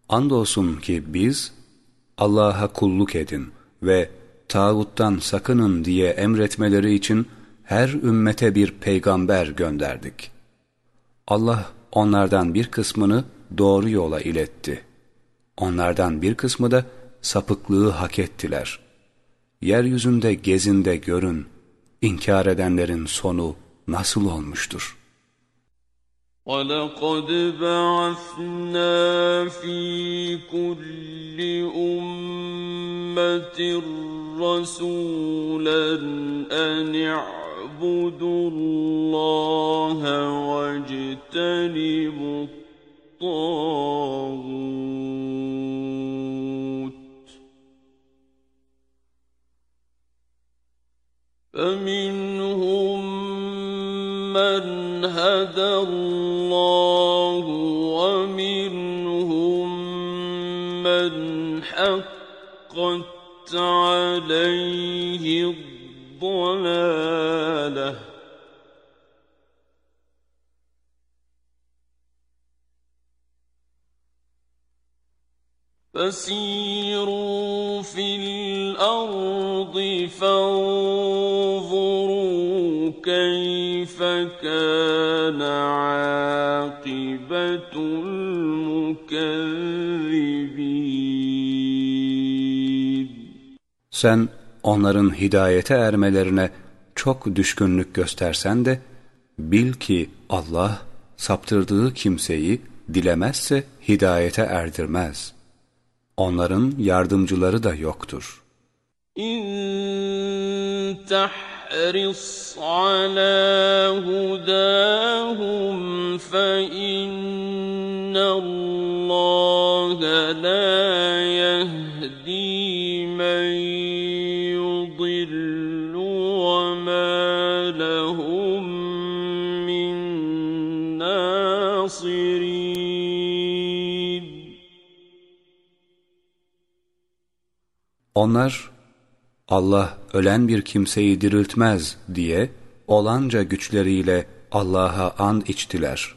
Andolsun ki biz Allah'a kulluk edin ve tağuttan sakının diye emretmeleri için her ümmete bir peygamber gönderdik. Allah onlardan bir kısmını doğru yola iletti. Onlardan bir kısmı da sapıklığı hak ettiler. Yeryüzünde gezinde görün, inkar edenlerin sonu nasıl olmuştur? وَلَقَدْ بَعَثْنَا فِي كُلِّ أُمَّةٍ رَسُولًا أَنِ اعْبُدُوا اللَّهَ وَاجْتَنِبُوا الطَّاغُوتَ فَمِنْهُمْ مَنْ هَدَى عَلَيْهِ الضَّلَالَةُ. فسيروا في الأرض فانظروا كيف كان عاقبة المكذبين. Sen onların hidayete ermelerine çok düşkünlük göstersen de bil ki Allah saptırdığı kimseyi dilemezse hidayete erdirmez. Onların yardımcıları da yoktur. إن تحرص على هداهم فإن الله لا يهدي من Onlar Allah ölen bir kimseyi diriltmez diye olanca güçleriyle Allah'a an içtiler.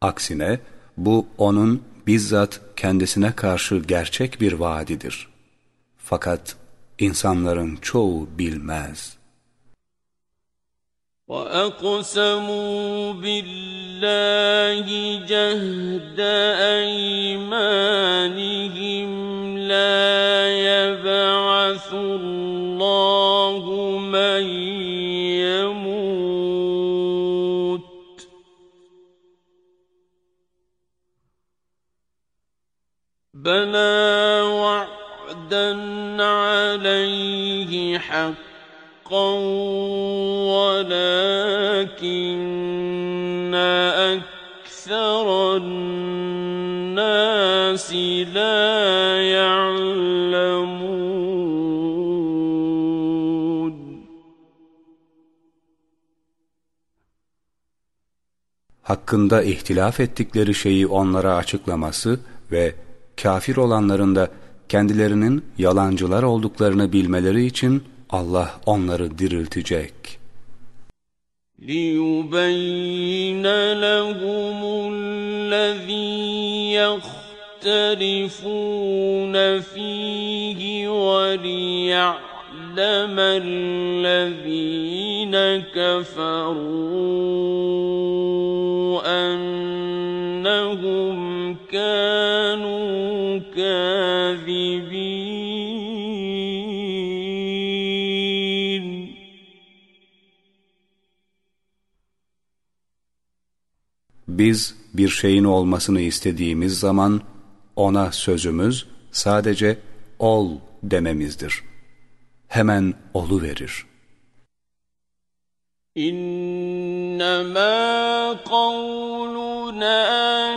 Aksine bu onun bizzat kendisine karşı gerçek bir vaadidir. Fakat insanların çoğu bilmez. وأقسموا بالله جهد أيمانهم لا يبعث الله من يموت. بلى وعدا عليه حقا ولكن أكثر الناس لا يعلمون Hakkında ihtilaf ettikleri şeyi onlara açıklaması ve kafir olanların da kendilerinin yalancılar olduklarını bilmeleri için Allah onları diriltecek. ليبين لهم الذي يختلفون فيه وليعلم الذين كفروا أنهم كانوا كاذبين Biz bir şeyin olmasını istediğimiz zaman ona sözümüz sadece ol dememizdir. Hemen olu verir. İnnemâ kavluna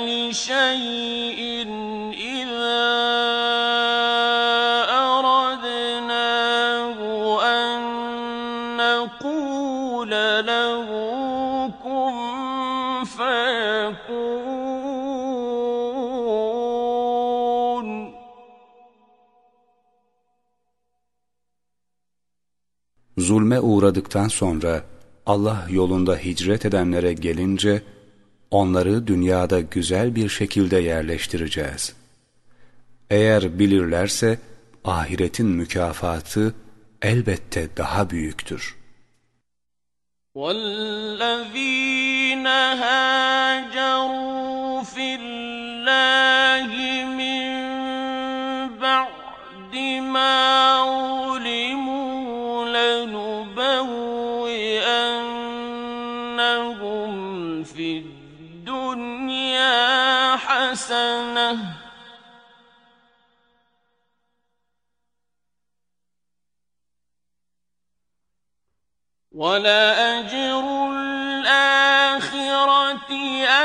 li şey'in Zulme uğradıktan sonra Allah yolunda hicret edenlere gelince onları dünyada güzel bir şekilde yerleştireceğiz. Eğer bilirlerse ahiretin mükafatı elbette daha büyüktür. وَالَّذ۪ينَ هَاجَرُوا وَلَأَجْرُ الْآخِرَةِ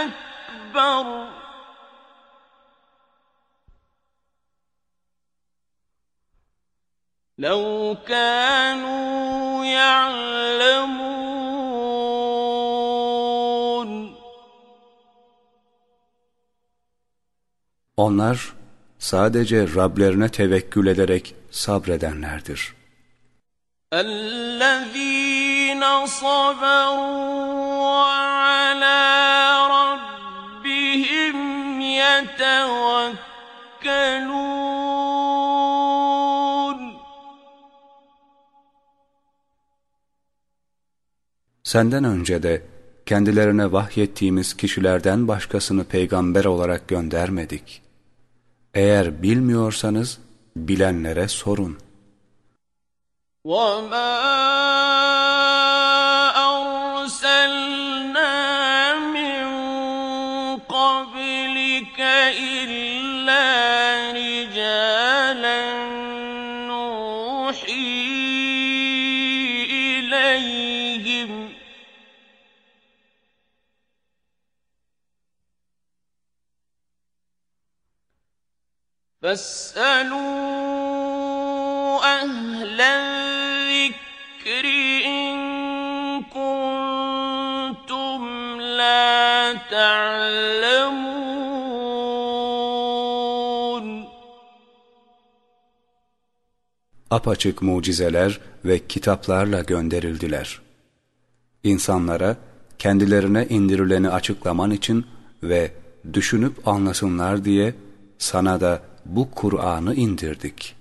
أَكْبَرُ لَوْ كَانُوا يَعْلَمُونَ Onlar sadece Rablerine tevekkül ederek sabredenlerdir. الَّذ۪ينَ Senden önce de kendilerine vahyettiğimiz kişilerden başkasını peygamber olarak göndermedik. Eğer bilmiyorsanız bilenlere sorun. وَمَا فَاسْأَلُوا أَهْلَ الذِّكْرِ إِن كُنتُمْ لَا تَعْلَمُونَ Apaçık mucizeler ve kitaplarla gönderildiler. İnsanlara kendilerine indirileni açıklaman için ve düşünüp anlasınlar diye sana da bu Kur'an'ı indirdik.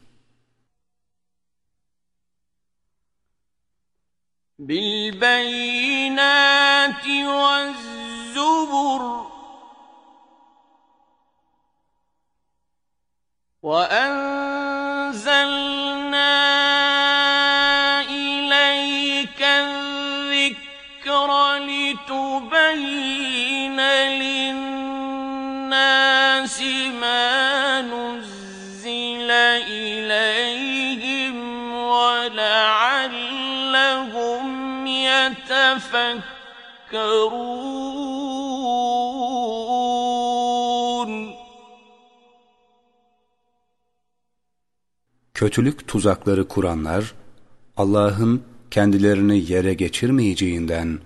بِالْبَيِّنَاتِ وَالزُّبُرِ وَأَنزَلْنَا Kötülük tuzakları kuranlar, Allah'ın kendilerini yere geçirmeyeceğinden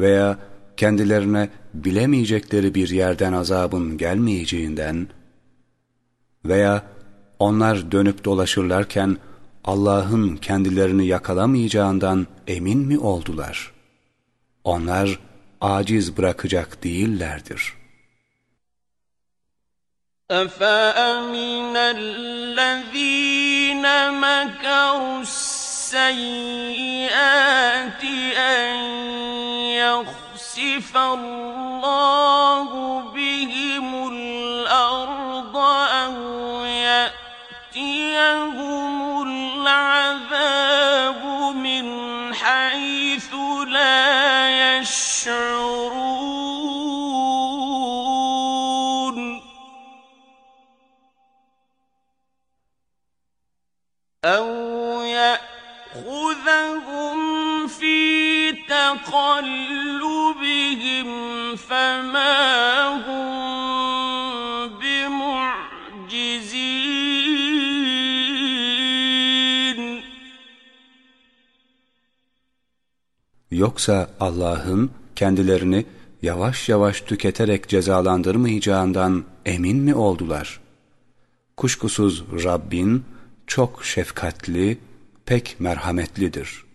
veya kendilerine bilemeyecekleri bir yerden azabın gelmeyeceğinden veya onlar dönüp dolaşırlarken Allah'ın kendilerini yakalamayacağından emin mi oldular? Onlar aciz bırakacak değillerdir. أَفَأَمِنَ الَّذِينَ مَكَرُوا السَّيِّئَاتِ أَن يَخْسِفَ اللَّهُ بِهِمُ الْأَرْضَ أَوْ يَأْتِيَهُمُ الْعَذَابُ مِنْ حَيْثُ لَا أَوْ يَأْخُذَهُمْ فِي تَقَلُّبِهِمْ فَمَا هُمْ بِمُعْجِزِينَ Yoksa Allah'ın kendilerini yavaş yavaş tüketerek cezalandırmayacağından emin mi oldular? Kuşkusuz Rabbin çok şefkatli, pek merhametlidir.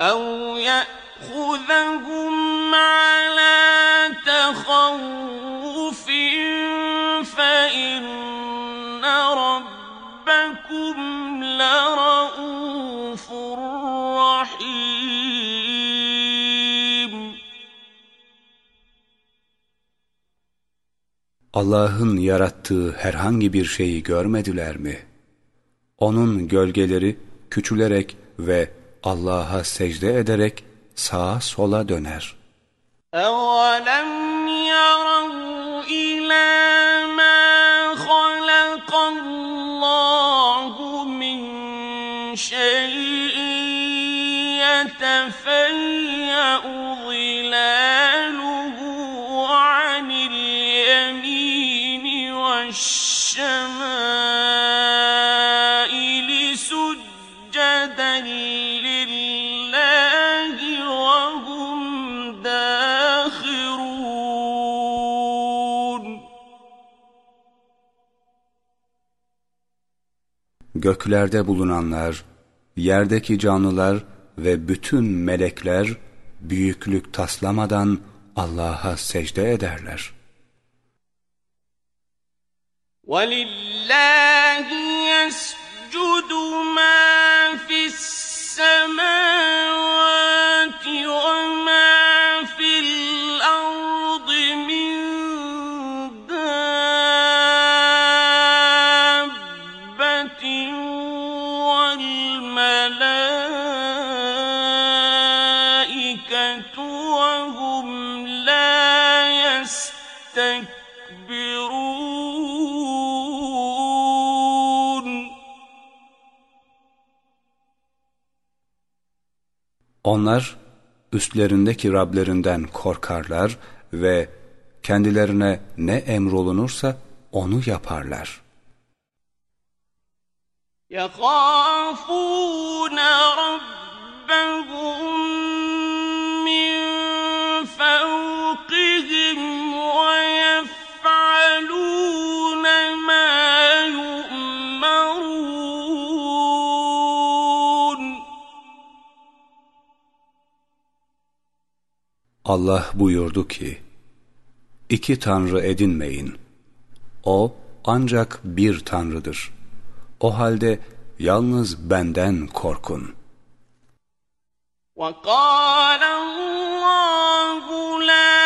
اَوْ يَأْخُذَهُمْ عَلَى تَخَوُّفٍ فَإِنَّ رَبَّكُمْ لَرَءُوفٌ رَحِيمٌ Allah'ın yarattığı herhangi bir şeyi görmediler mi? Onun gölgeleri küçülerek ve Allah'a secde ederek sağa sola döner. أَوَلَمْ يَرَوْا إِلَى Göklerde bulunanlar, yerdeki canlılar ve bütün melekler büyüklük taslamadan Allah'a secde ederler. وَلِلَّهِ يَسْجُدُ مَا فِي السَّمَاوَاتِ وَمَا Onlar üstlerindeki Rablerinden korkarlar ve kendilerine ne emrolunursa onu yaparlar. يخافون ربهم Allah buyurdu ki, İki tanrı edinmeyin. O ancak bir tanrıdır. O halde yalnız benden korkun. وقال الله لا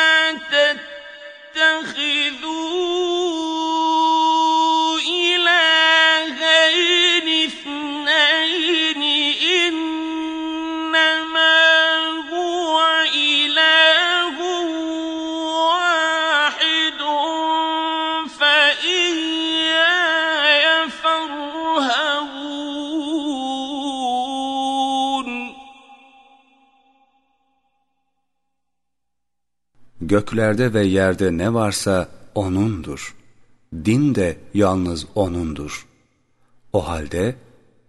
Göklerde ve yerde ne varsa O'nundur. Din de yalnız O'nundur. O halde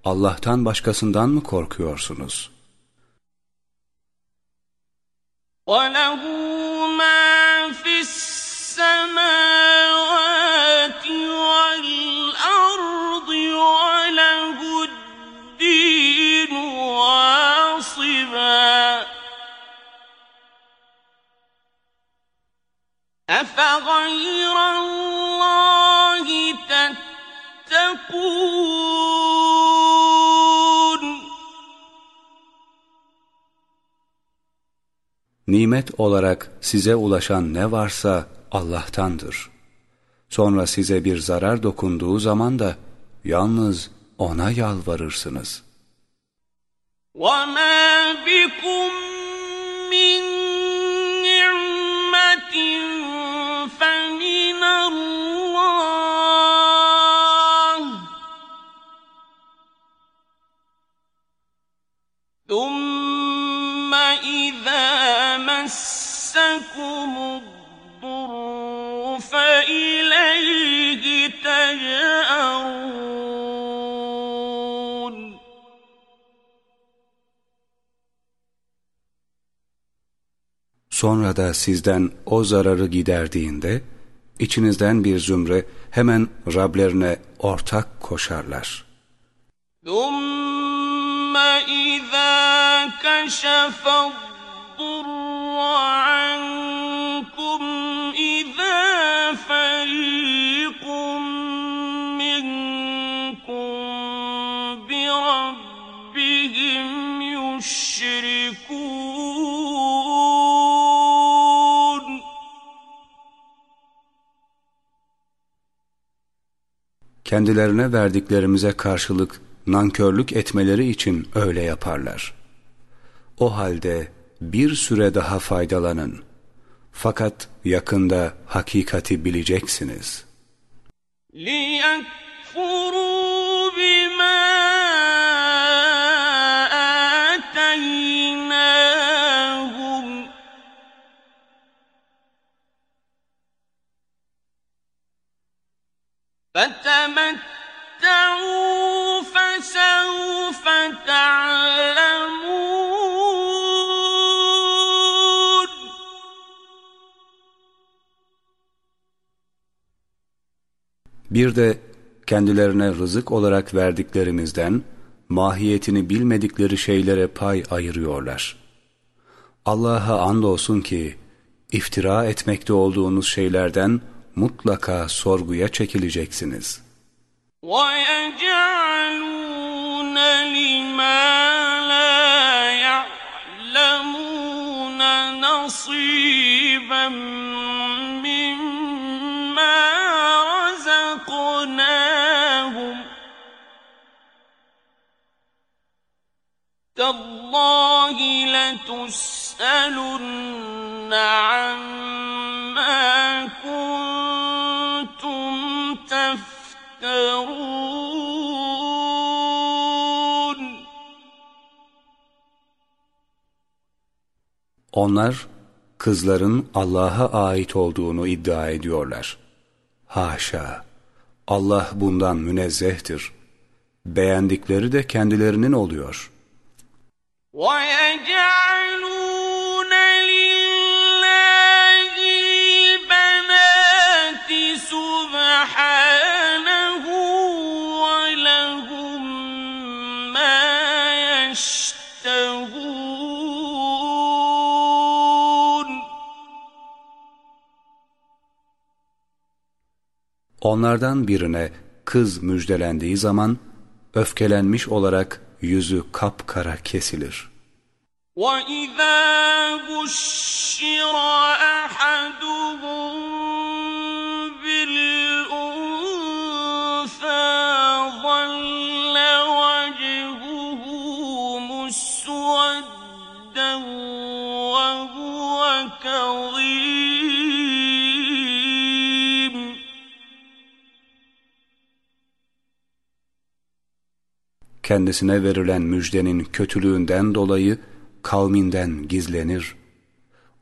Allah'tan başkasından mı korkuyorsunuz? وله ما في السماوات أفغير الله تتقون Nimet olarak size ulaşan ne varsa Allah'tandır. Sonra size bir zarar dokunduğu zaman da yalnız O'na yalvarırsınız. وما بكم من Sonra da sizden o zararı giderdiğinde, içinizden bir zümre hemen Rablerine ortak koşarlar. ثُمَّ إِذَا كَشَفَ الضُّرَّ Kendilerine verdiklerimize karşılık nankörlük etmeleri için öyle yaparlar. O halde bir süre daha faydalanın. Fakat yakında hakikati bileceksiniz. لِيَكْفُرُوا فَتَمَتَّعُوا فَسَوْفَ تَعْلَمُونَ Bir de kendilerine rızık olarak verdiklerimizden mahiyetini bilmedikleri şeylere pay ayırıyorlar. Allah'a andolsun ki iftira etmekte olduğunuz şeylerden mutlaka sorguya çekileceksiniz. وَيَجْعَلُونَ لِمَا لَا يَعْلَمُونَ نَصِيبًا تَاللَّهِ لَتُسْأَلُنَّ عَمَّا كُنتُمْ تَفْتَرُونَ Onlar kızların Allah'a ait olduğunu iddia ediyorlar. Haşa! Allah bundan münezzehtir. Beğendikleri de kendilerinin oluyor. وَيَجْعَلُونَ لِلَّهِ الْبَنَاتِ سُبْحَانَهُ وَلَهُم مَّا يَشْتَهُونَ Onlardan birine kız müjdelendiği zaman öfkelenmiş olarak yüzü kapkara kesilir. وَإِذَا بُشِّرَ أَحَدُهُم Kendisine verilen müjdenin kötülüğünden dolayı kavminden gizlenir.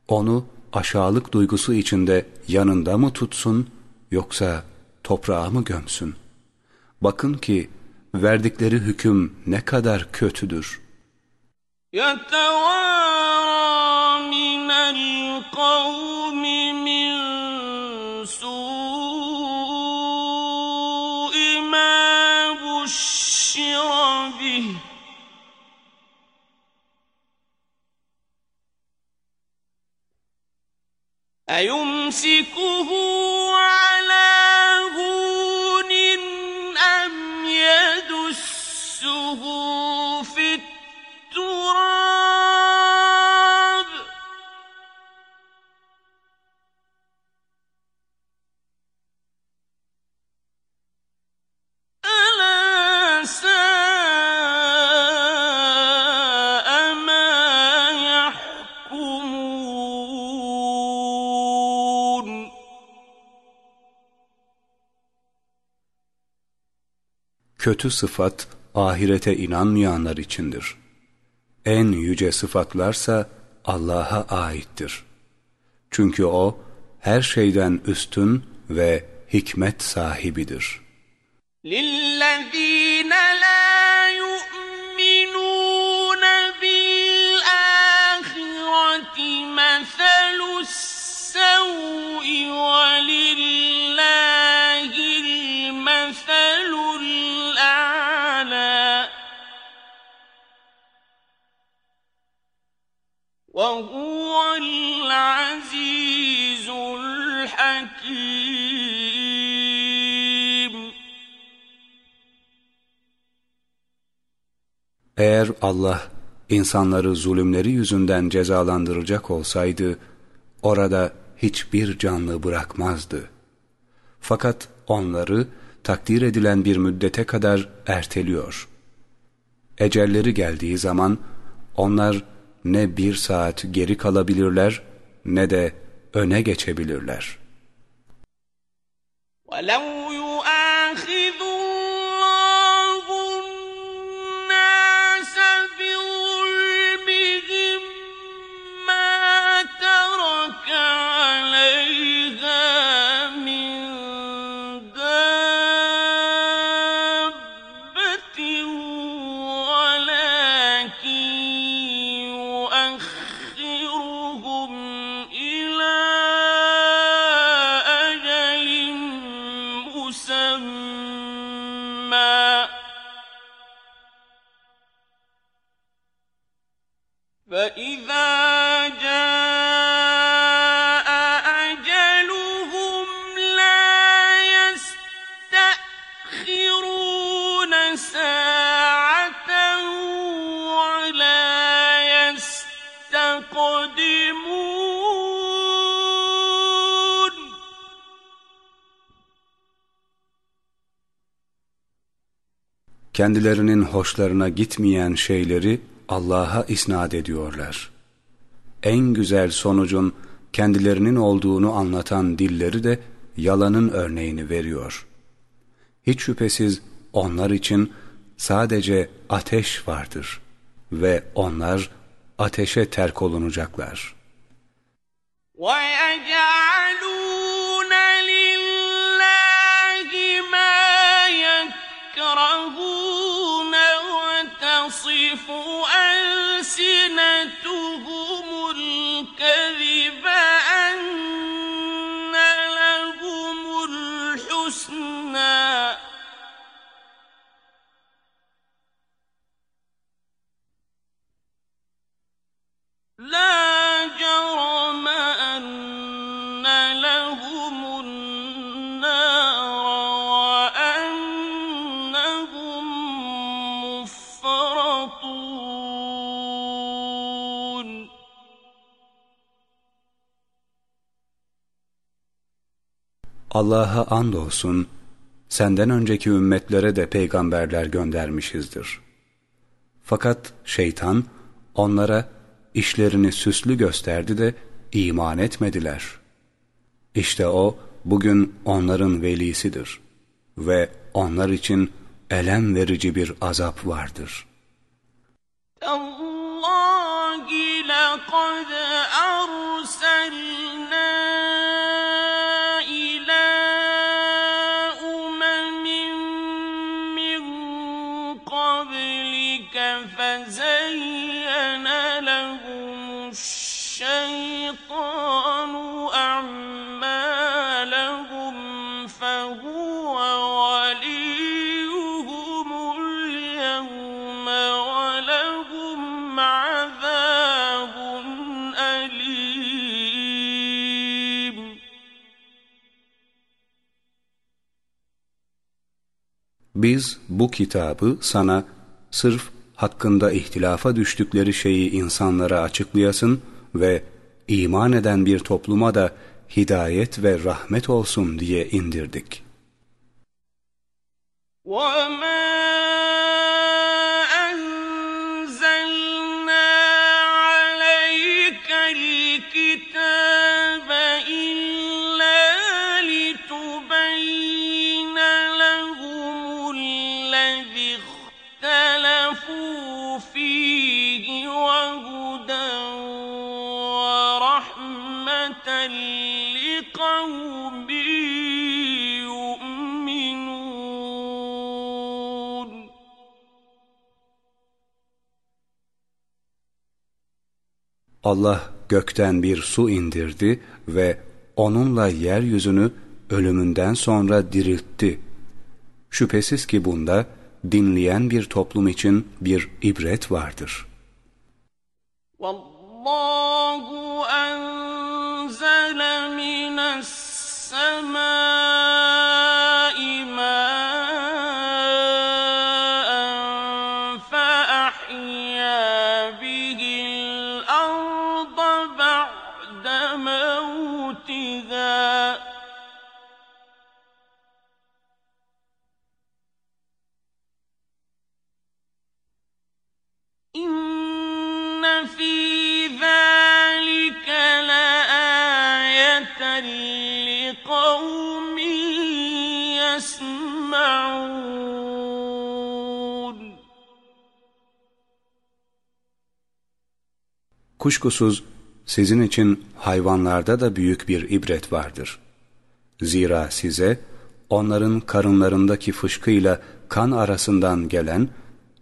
Onu aşağılık duygusu içinde yanında mı tutsun yoksa toprağa mı gömsün? Bakın ki verdikleri hüküm ne kadar kötüdür. يَتَوَارَىٰ أَيُمْسِكُهُ عَلَىٰ Kötü sıfat ahirete inanmayanlar içindir. En yüce sıfatlarsa Allah'a aittir. Çünkü O her şeyden üstün ve hikmet sahibidir. لِلَّذِينَ لَا Eğer Allah insanları zulümleri yüzünden cezalandıracak olsaydı orada hiçbir canlı bırakmazdı. Fakat onları takdir edilen bir müddete kadar erteliyor. Ecelleri geldiği zaman onlar ne bir saat geri kalabilirler ne de öne geçebilirler. وَلَوْ Kendilerinin hoşlarına gitmeyen şeyleri Allah'a isnat ediyorlar. En güzel sonucun kendilerinin olduğunu anlatan dilleri de yalanın örneğini veriyor. Hiç şüphesiz onlar için sadece ateş vardır ve onlar ateşe terk olunacaklar. وَيَجْعَلُونَ Allah'a andolsun senden önceki ümmetlere de peygamberler göndermişizdir. Fakat şeytan onlara işlerini süslü gösterdi de iman etmediler. İşte o bugün onların velisidir ve onlar için elem verici bir azap vardır. تَاللَّهِ لَقَدْ أَرْسَلْنَا Biz bu kitabı sana sırf hakkında ihtilafa düştükleri şeyi insanlara açıklayasın ve iman eden bir topluma da hidayet ve rahmet olsun diye indirdik. وَمَا Allah gökten bir su indirdi ve onunla yeryüzünü ölümünden sonra diriltti. Şüphesiz ki bunda dinleyen bir toplum için bir ibret vardır. Vallahu enzele mine's semâ يسمعون Kuşkusuz sizin için hayvanlarda da büyük bir ibret vardır. Zira size onların karınlarındaki fışkıyla kan arasından gelen,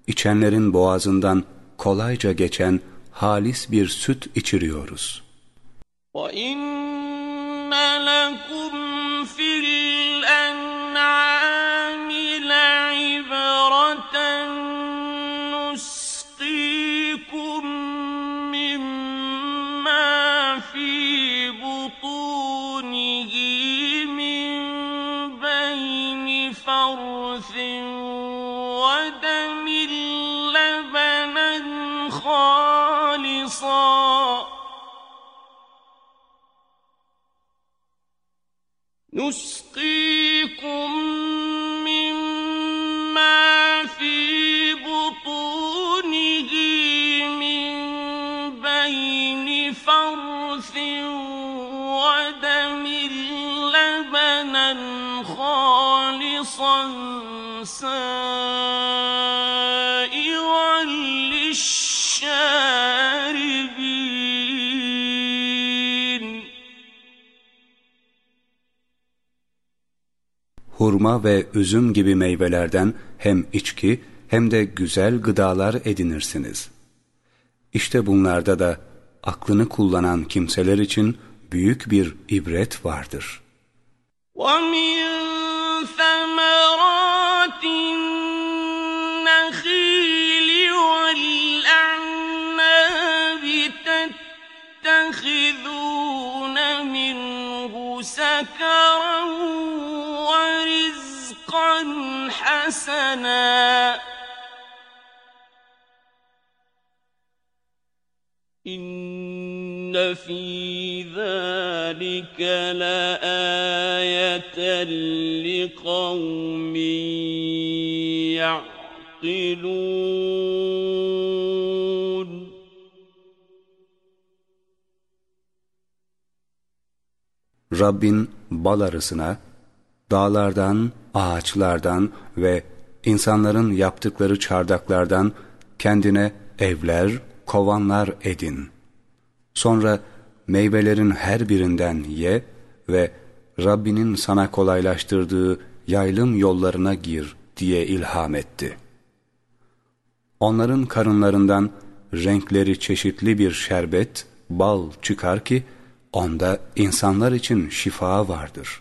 içenlerin boğazından kolayca geçen halis bir süt içiriyoruz. وَإِنَّ لَكُمْ نسقيكم مما في بطونه من بين فرث ودم لبنا خالصا سائغا Hurma ve üzüm gibi meyvelerden hem içki hem de güzel gıdalar edinirsiniz. İşte bunlarda da aklını kullanan kimseler için büyük bir ibret vardır. ومن حسنا. إن في ذلك لآية لقوم يعقلون. Rabbin bal arısına, dağlardan, ağaçlardan ve insanların yaptıkları çardaklardan kendine evler, kovanlar edin. Sonra meyvelerin her birinden ye ve Rabbinin sana kolaylaştırdığı yaylım yollarına gir diye ilham etti. Onların karınlarından renkleri çeşitli bir şerbet, bal çıkar ki onda insanlar için şifa vardır.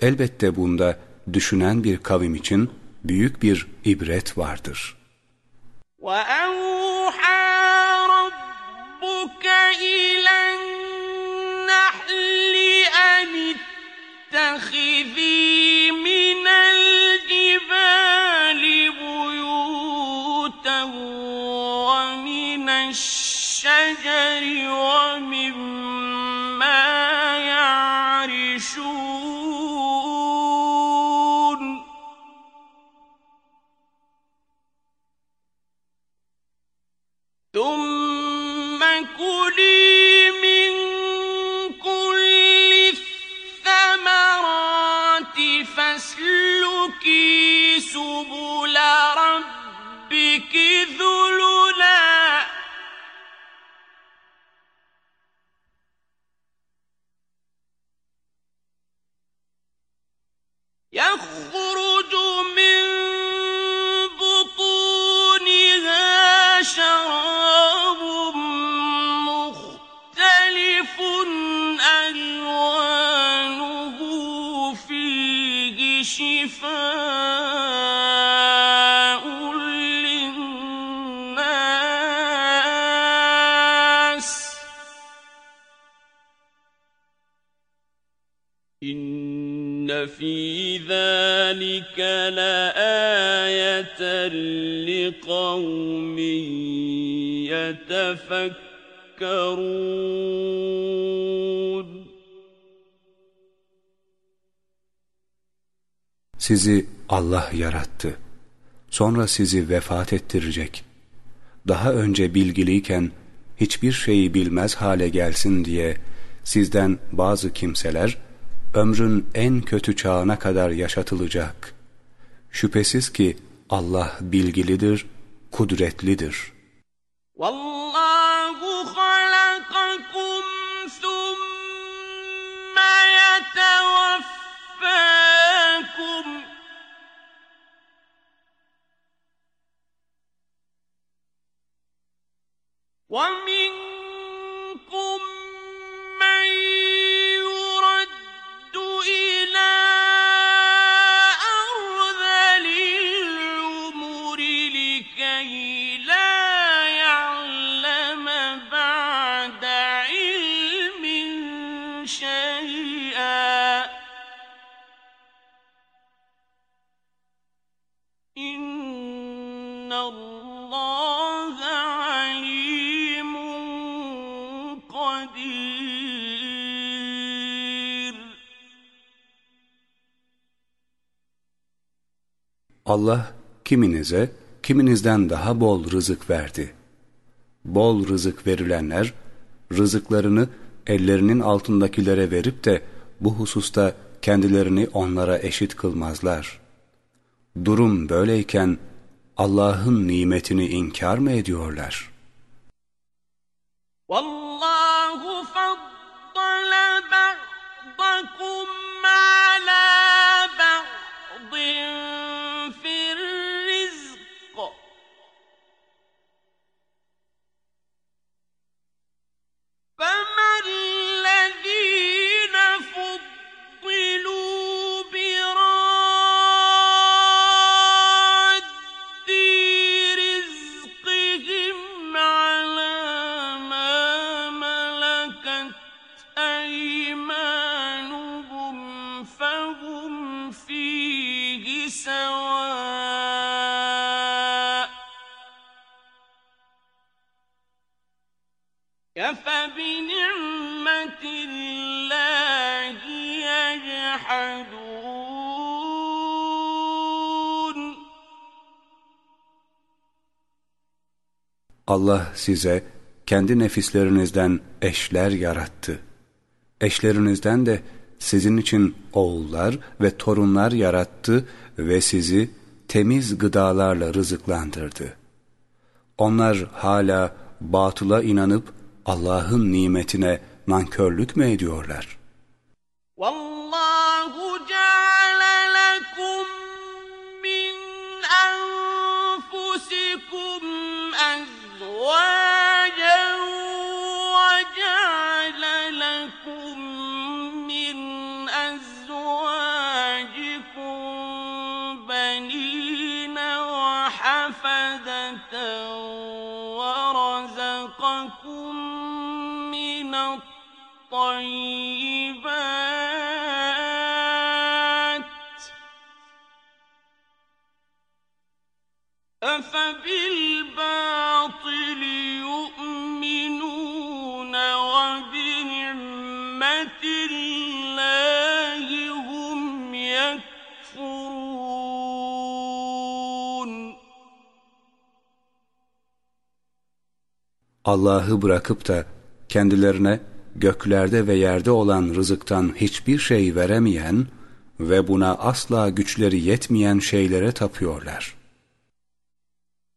Elbette bunda düşünen bir kavim için büyük bir ibret vardır. وأوحى ربك إلى النحل أن اتخذي من الجبال بيوتا ومن الشجر ومما ثم كلي من كل الثمرات فاسلكي سبل ربك ذللا. يخرج من شفاء للناس إن في ذلك لآية لقوم يتفكرون Sizi Allah yarattı. Sonra sizi vefat ettirecek. Daha önce bilgiliyken hiçbir şeyi bilmez hale gelsin diye sizden bazı kimseler ömrün en kötü çağına kadar yaşatılacak. Şüphesiz ki Allah bilgilidir, kudretlidir. Vallahu ومنكم Allah kiminize kiminizden daha bol rızık verdi. Bol rızık verilenler rızıklarını ellerinin altındakilere verip de bu hususta kendilerini onlara eşit kılmazlar. Durum böyleyken Allah'ın nimetini inkar mı ediyorlar? Vallahu faddala ba'dakum ala Allah size kendi nefislerinizden eşler yarattı. Eşlerinizden de sizin için oğullar ve torunlar yarattı ve sizi temiz gıdalarla rızıklandırdı. Onlar hala batıla inanıp Allah'ın nimetine nankörlük mü ediyorlar? Vallahu أفبالباطل يؤمنون وبنعمة الله هم يكفرون Allah'ı bırakıp da kendilerine göklerde ve yerde olan rızıktan hiçbir şey veremeyen ve buna asla güçleri yetmeyen şeylere tapıyorlar.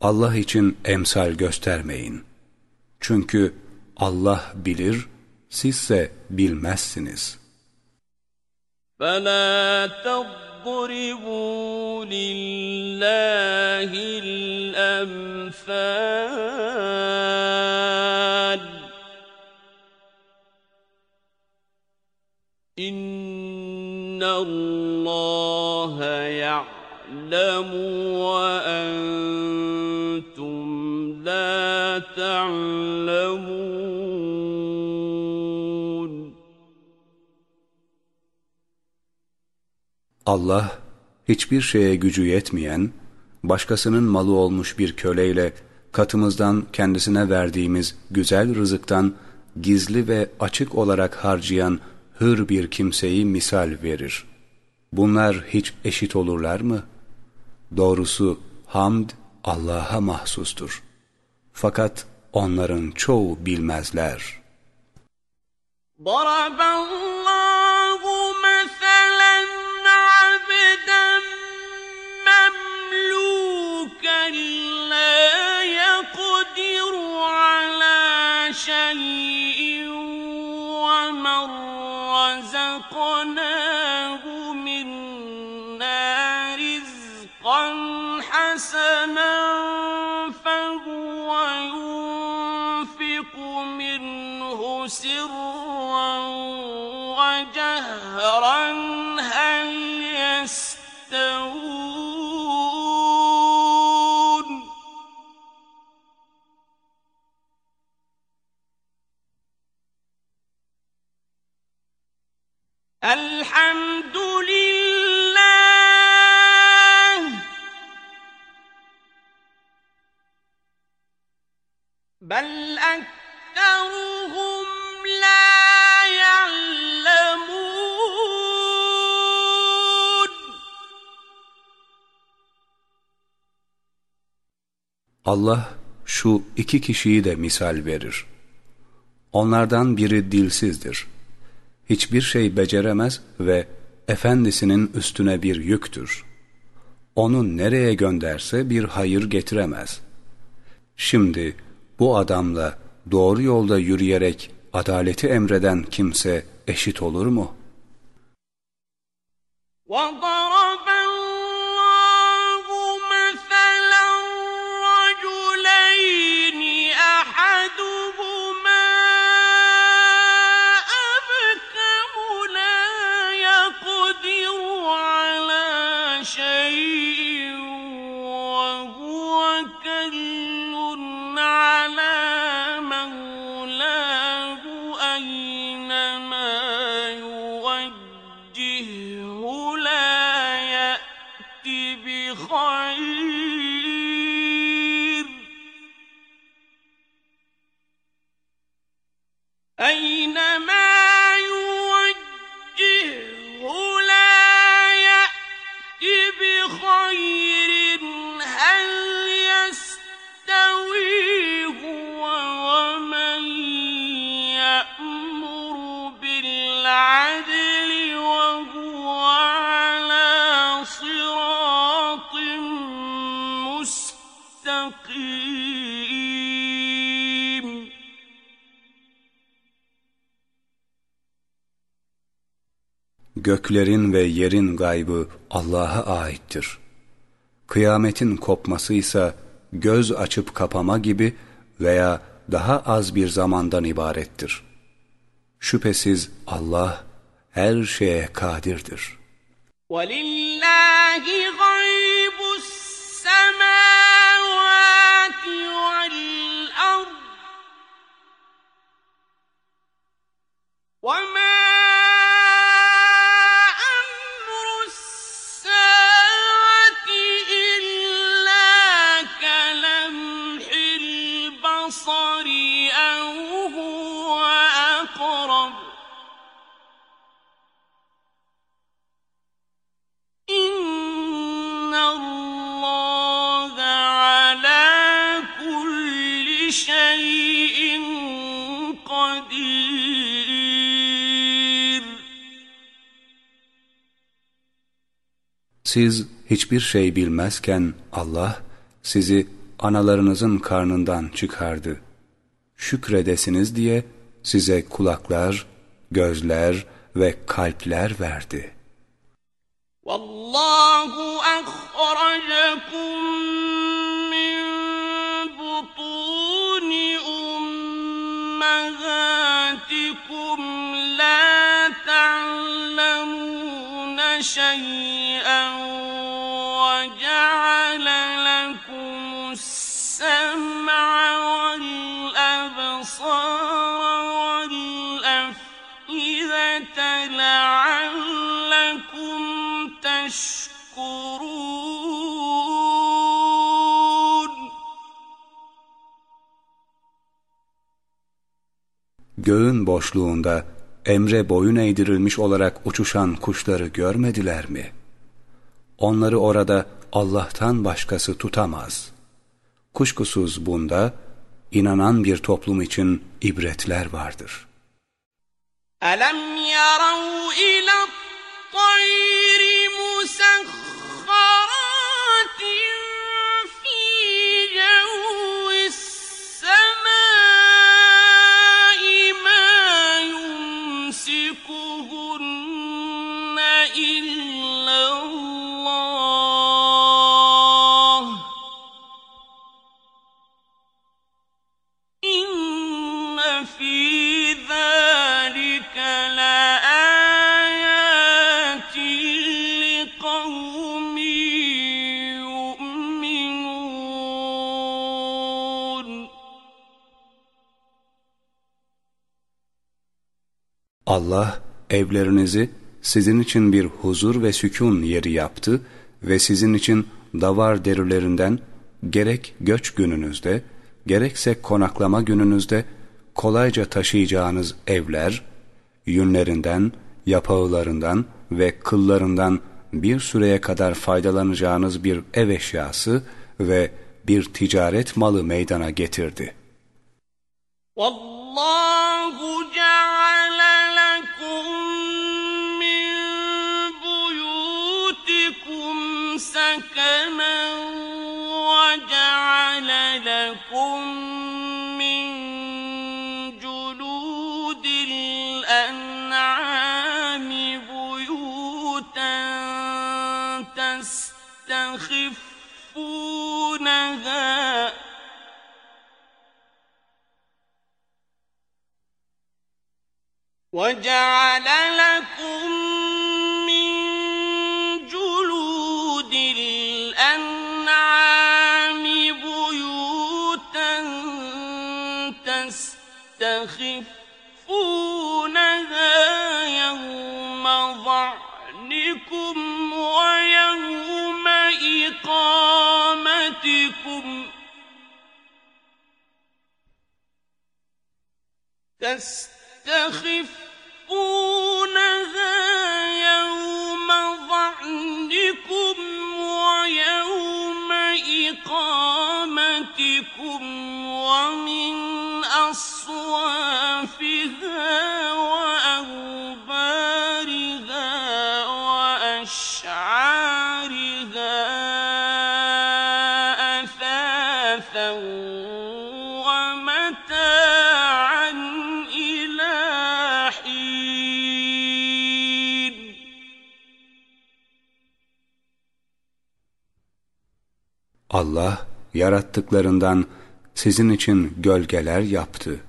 Allah için emsal göstermeyin. Çünkü Allah bilir, Sizse bilmezsiniz. فَلَا تَضْرِبُوا لِلَّهِ الْأَمْثَالِ إِنَّ اللَّهَ يَعْلَمُ وَأَنْتُمْ لَا تَعْلَمُونَ Allah hiçbir şeye gücü yetmeyen, başkasının malı olmuş bir köleyle katımızdan kendisine verdiğimiz güzel rızıktan gizli ve açık olarak harcayan hür bir kimseyi misal verir. Bunlar hiç eşit olurlar mı? Doğrusu hamd Allah'a mahsustur. Fakat onların çoğu bilmezler. Daraballahu meselen abden memluken la yekdiru ala şeyin سرا Allah şu iki kişiyi de misal verir. Onlardan biri dilsizdir. Hiçbir şey beceremez ve efendisinin üstüne bir yüktür. Onu nereye gönderse bir hayır getiremez. Şimdi bu adamla doğru yolda yürüyerek adaleti emreden kimse eşit olur mu? وضرب Göklerin ve yerin gaybı Allah'a aittir. Kıyametin kopması ise göz açıp kapama gibi veya daha az bir zamandan ibarettir. Şüphesiz Allah her şeye kadirdir. ولله غيب السماوات والأرض وما Siz hiçbir şey bilmezken Allah sizi analarınızın karnından çıkardı. Şükredesiniz diye size kulaklar, gözler ve kalpler verdi. Vallahu akhrajakum min la شيئا وجعل لكم السمع والأبصار والأفئدة لعلكم تشكرون. Göğün boşluğunda emre boyun eğdirilmiş olarak uçuşan kuşları görmediler mi? Onları orada Allah'tan başkası tutamaz. Kuşkusuz bunda inanan bir toplum için ibretler vardır. أَلَمْ يَرَوْا إِلَى الطَّيْرِ Allah evlerinizi sizin için bir huzur ve sükun yeri yaptı ve sizin için davar derilerinden gerek göç gününüzde, gerekse konaklama gününüzde kolayca taşıyacağınız evler, yünlerinden, yapağılarından ve kıllarından bir süreye kadar faydalanacağınız bir ev eşyası ve bir ticaret malı meydana getirdi. Vallahu سكنا وجعل لكم من جلود الأنعام بيوتا تستخفونها وجعل تستخفونها يوم ظعنكم ويوم إقامتكم ومن أصوافها Allah yarattıklarından sizin için gölgeler yaptı.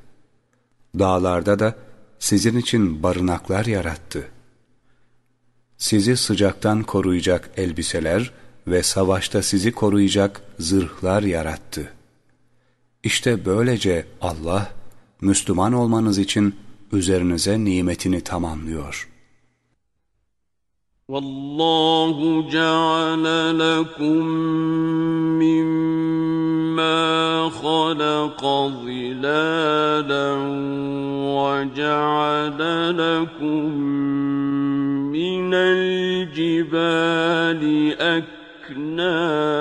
Dağlarda da sizin için barınaklar yarattı. Sizi sıcaktan koruyacak elbiseler ve savaşta sizi koruyacak zırhlar yarattı. İşte böylece Allah, Müslüman olmanız için üzerinize nimetini tamamlıyor.'' والله جعل لكم مما خلق ظلالا وجعل لكم من الجبال أكنانا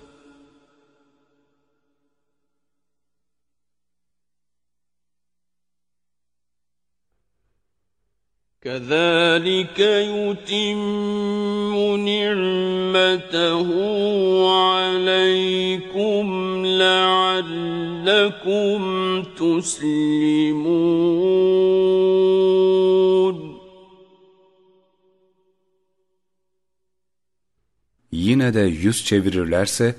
كذلك يتم نعمته عليكم لعلكم تسلمون Yine de yüz çevirirlerse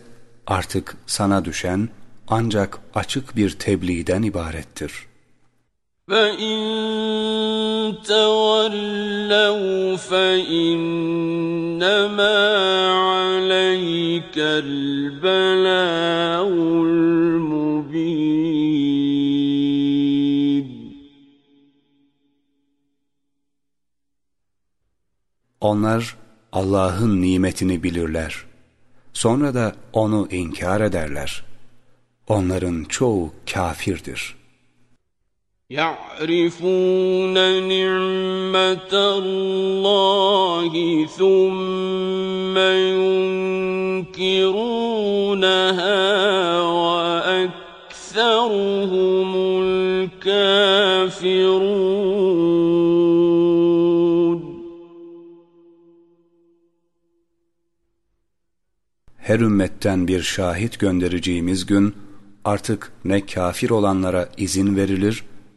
artık sana düşen ancak açık bir tebliğden ibarettir.'' فَإِن تَوَلَّوْا فَإِنَّمَا عَلَيْكَ الْبَلَاغُ الْمُبِينُ Onlar Allah'ın nimetini bilirler. Sonra da onu inkar ederler. Onların çoğu kafirdir.'' يعرفون نعمة الله ثم ينكرونها وأكثرهم الكافرون Her ümmetten bir şahit göndereceğimiz gün artık ne kafir olanlara izin verilir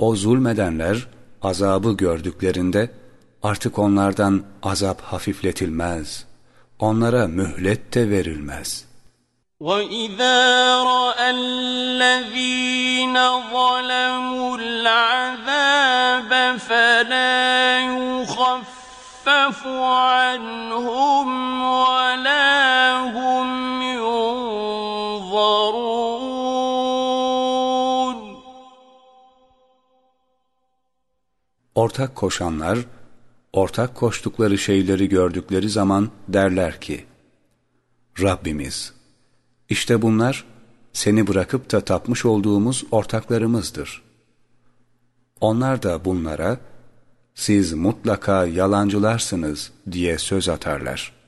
O zulmedenler azabı gördüklerinde artık onlardan azap hafifletilmez. Onlara mühlet de verilmez. وَإِذَا رَأَى الَّذ۪ينَ ظَلَمُوا الْعَذَابَ فَلَا يُخَفَّفُ عَنْهُمْ وَلَا Ortak koşanlar, ortak koştukları şeyleri gördükleri zaman derler ki, Rabbimiz, işte bunlar seni bırakıp da tapmış olduğumuz ortaklarımızdır. Onlar da bunlara, siz mutlaka yalancılarsınız diye söz atarlar.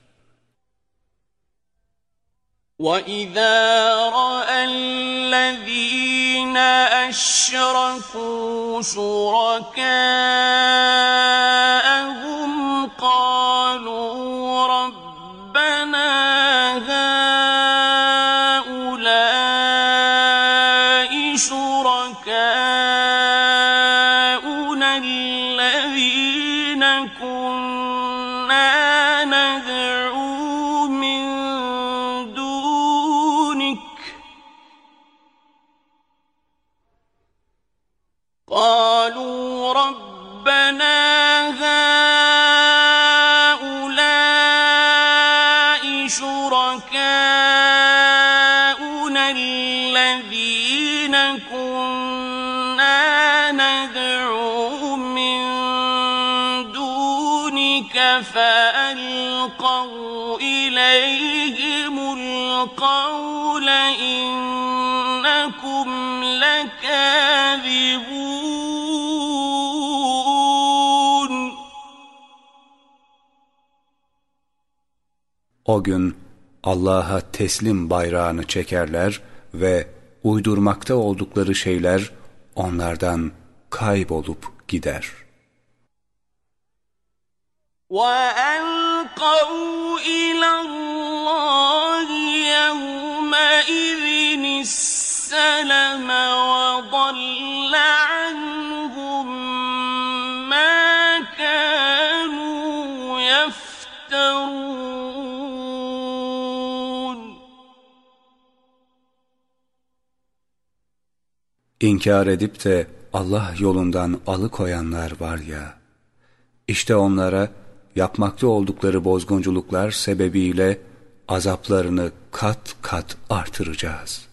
وَإِذَا رَأَى الَّذ۪ينَ أَشْرَكُوا شُرَكَاءَهُمْ قَالُوا رَبَّنَا O gün Allah'a teslim bayrağını çekerler ve uydurmakta oldukları şeyler onlardan kaybolup gider. وَأَلْقَوْا إِلَى اللّٰهِ يَوْمَئِذٍ السَّلَمَ وَضَلَّ عَنْهُمْ İnkar edip de Allah yolundan alıkoyanlar var ya, işte onlara yapmakta oldukları bozgunculuklar sebebiyle azaplarını kat kat artıracağız.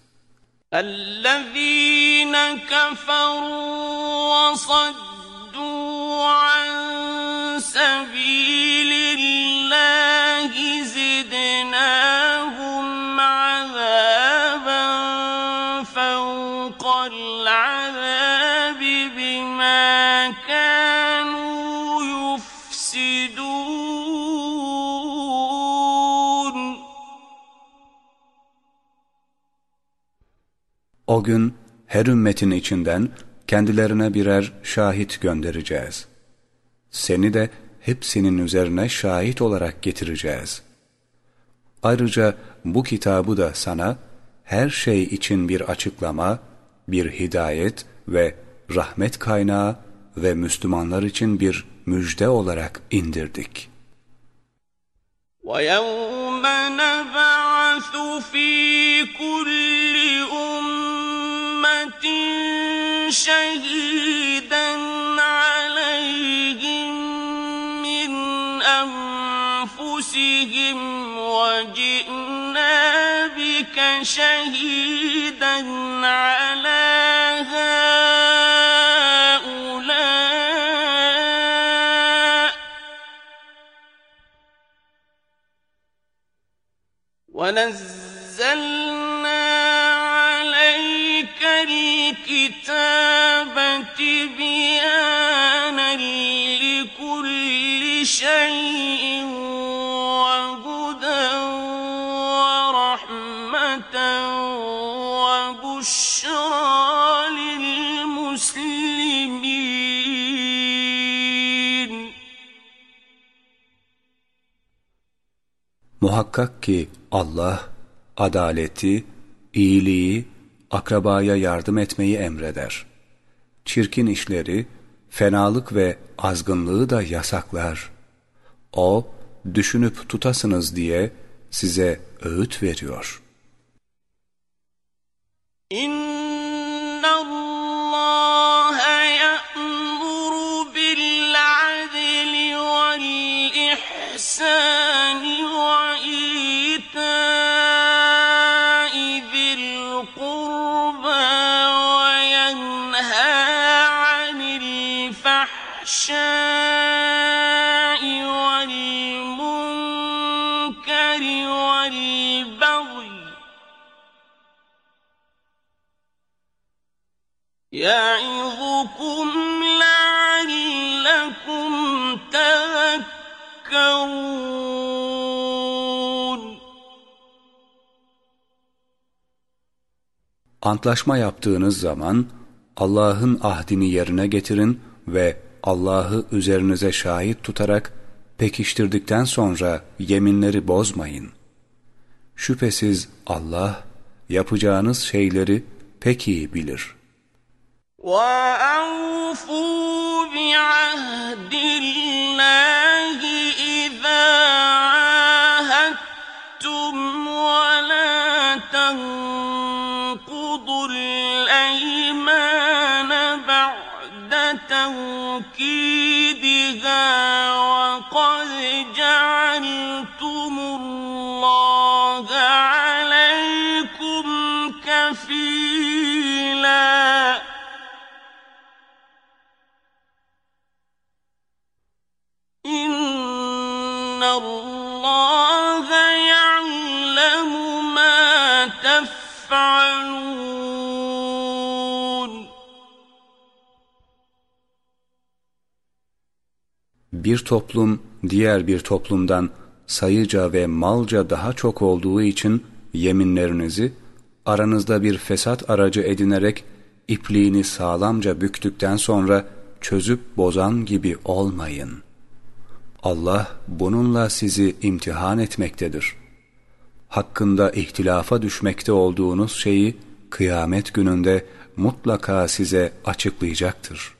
اَلَّذ۪ينَ كَفَرُوا وَصَدُّوا عَنْ سَب۪يلِ اللّٰهِ زِدْنَاهُمْ O gün her ümmetin içinden kendilerine birer şahit göndereceğiz. Seni de hepsinin üzerine şahit olarak getireceğiz. Ayrıca bu kitabı da sana her şey için bir açıklama, bir hidayet ve rahmet kaynağı ve Müslümanlar için bir müjde olarak indirdik. وَيَوْمَ نَبْعَثُ فِي كُلِّ شَهِيدًا عَلَيْهِمْ مِنْ أَنْفُسِهِمْ وَجِئْنَا بِكَ شَهِيدًا عَلَى Muhakkak ki Allah adaleti, iyiliği, akrabaya yardım etmeyi emreder. Çirkin işleri, fenalık ve azgınlığı da yasaklar. O, düşünüp tutasınız diye size öğüt veriyor. İnna Allah ya'muru bil adli vel ihsani ve يَعِظُكُمْ لَعَلَّكُمْ تَذَكَّرُونَ Antlaşma yaptığınız zaman Allah'ın ahdini yerine getirin ve Allah'ı üzerinize şahit tutarak pekiştirdikten sonra yeminleri bozmayın. Şüphesiz Allah yapacağınız şeyleri pek iyi bilir. وَأَوْفُوا بِعَهْدِ اللَّهِ إِذَا عَاهَدتُّمْ وَلَا تَنقُضُوا الْأَيْمَانَ بَعْدَ تَوْكِيدِهَا Bir toplum diğer bir toplumdan sayıca ve malca daha çok olduğu için yeminlerinizi aranızda bir fesat aracı edinerek ipliğini sağlamca büktükten sonra çözüp bozan gibi olmayın. Allah bununla sizi imtihan etmektedir. Hakkında ihtilafa düşmekte olduğunuz şeyi kıyamet gününde mutlaka size açıklayacaktır.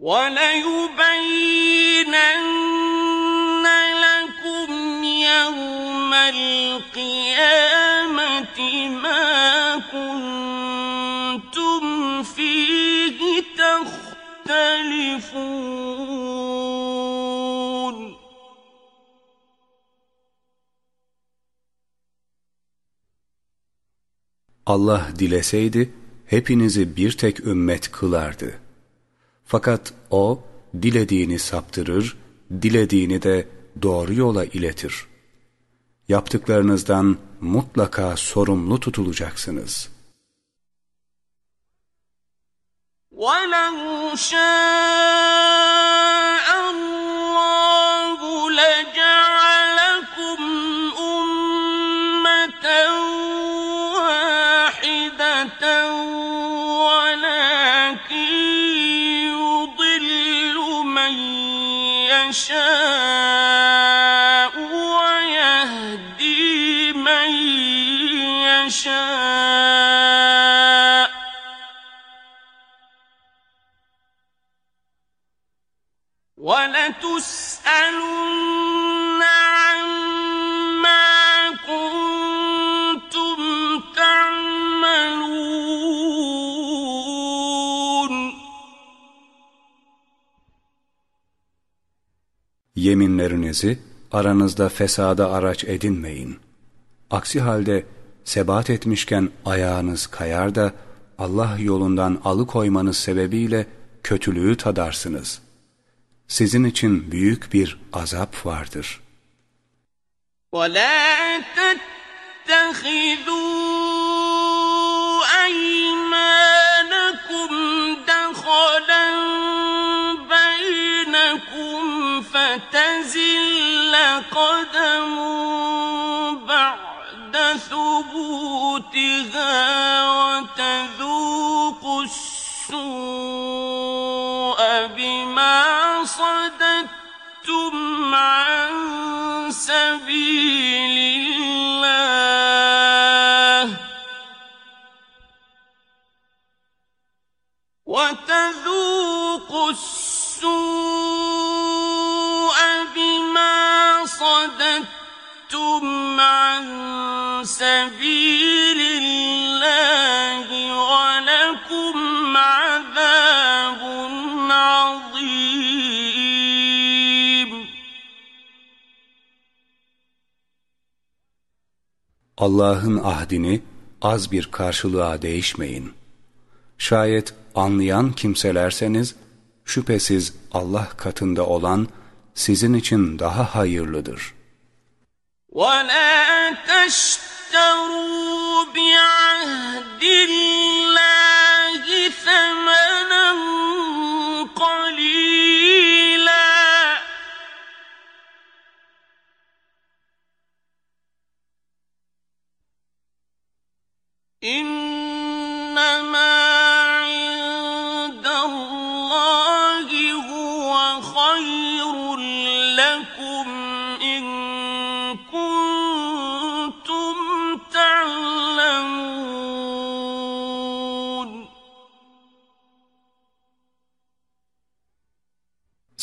وليبينن لكم يوم القيامة ما كنتم فيه تختلفون Allah dileseydi hepinizi bir tek ümmet kılardı. Fakat O dilediğini saptırır, dilediğini de doğru yola iletir. Yaptıklarınızdan mutlaka sorumlu tutulacaksınız. وَلَوْ شَاءَ يَشَاءُ Yeminlerinizi aranızda fesada araç edinmeyin. Aksi halde sebat etmişken ayağınız kayar da Allah yolundan alıkoymanız sebebiyle kötülüğü tadarsınız. Sizin için büyük bir azap vardır. ولا تتخذوا قدم بعد ثبوتها وتذوقوا السوء. Allah'ın ahdini az bir karşılığa değişmeyin. Şayet anlayan kimselerseniz, şüphesiz Allah katında olan sizin için daha hayırlıdır. ولا بعهد الله ثمنا قليلا. إنما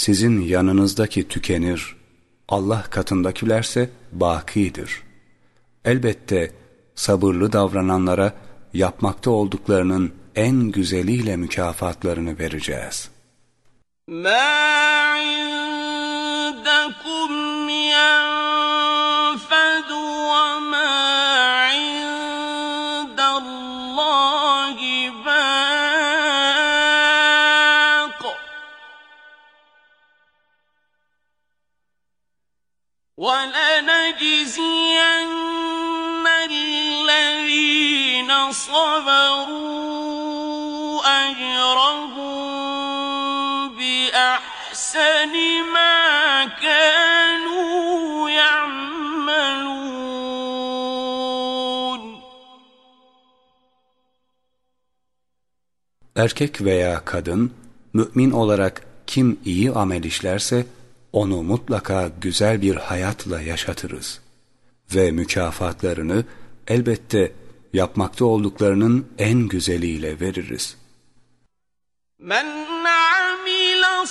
Sizin yanınızdaki tükenir, Allah katındakilerse bakidir. Elbette sabırlı davrananlara yapmakta olduklarının en güzeliyle mükafatlarını vereceğiz. ما عندكم ينفد Erkek veya kadın, mümin olarak kim iyi amel işlerse, onu mutlaka güzel bir hayatla yaşatırız.'' Ve mükafatlarını elbette yapmakta olduklarının en güzeliyle veririz. Men amila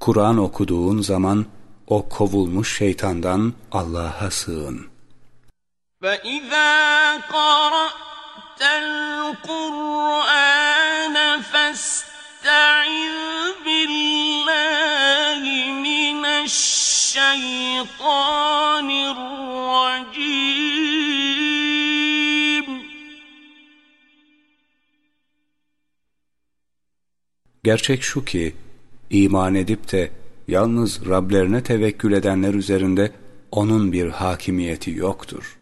Kur'an okuduğun zaman o kovulmuş şeytandan Allah'a sığın. فَإِذَا قَرَأْتَ القرآن فاستعذ بالله من الشيطان الرجيم Gerçek şu ki, iman edip de yalnız Rablerine tevekkül edenler üzerinde onun bir hakimiyeti yoktur.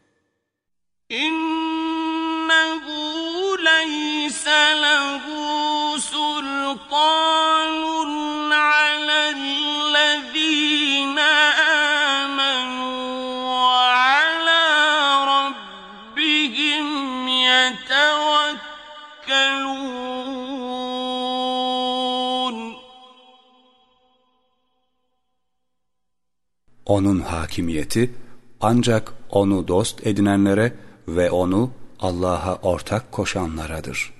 Onun hakimiyeti ancak onu dost edinenlere ve onu Allah'a ortak koşanlaradır.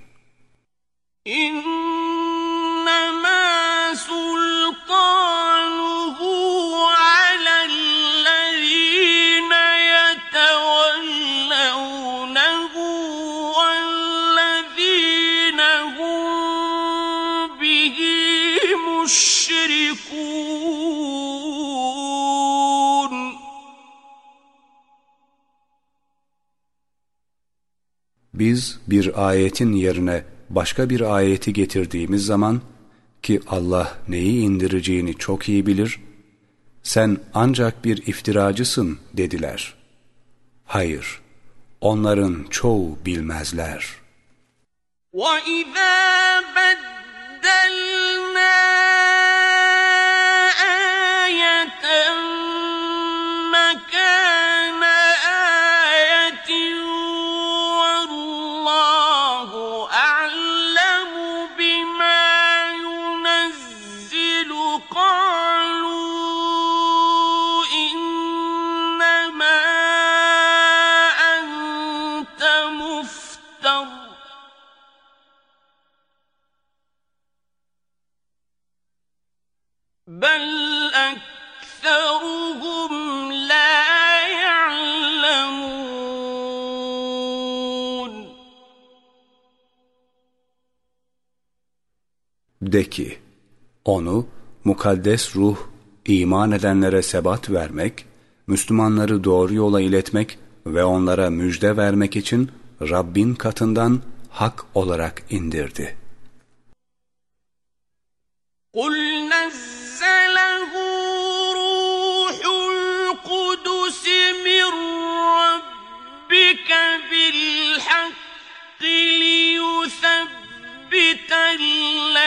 İnnemâ Biz bir ayetin yerine başka bir ayeti getirdiğimiz zaman ki Allah neyi indireceğini çok iyi bilir, sen ancak bir iftiracısın dediler. Hayır, onların çoğu bilmezler. وَإِذَا بَدَّلْنَا De ki, onu mukaddes ruh iman edenlere sebat vermek, Müslümanları doğru yola iletmek ve onlara müjde vermek için Rabbin katından hak olarak indirdi. قل نزله روح القدس من ربك بالحق ليثبت الذين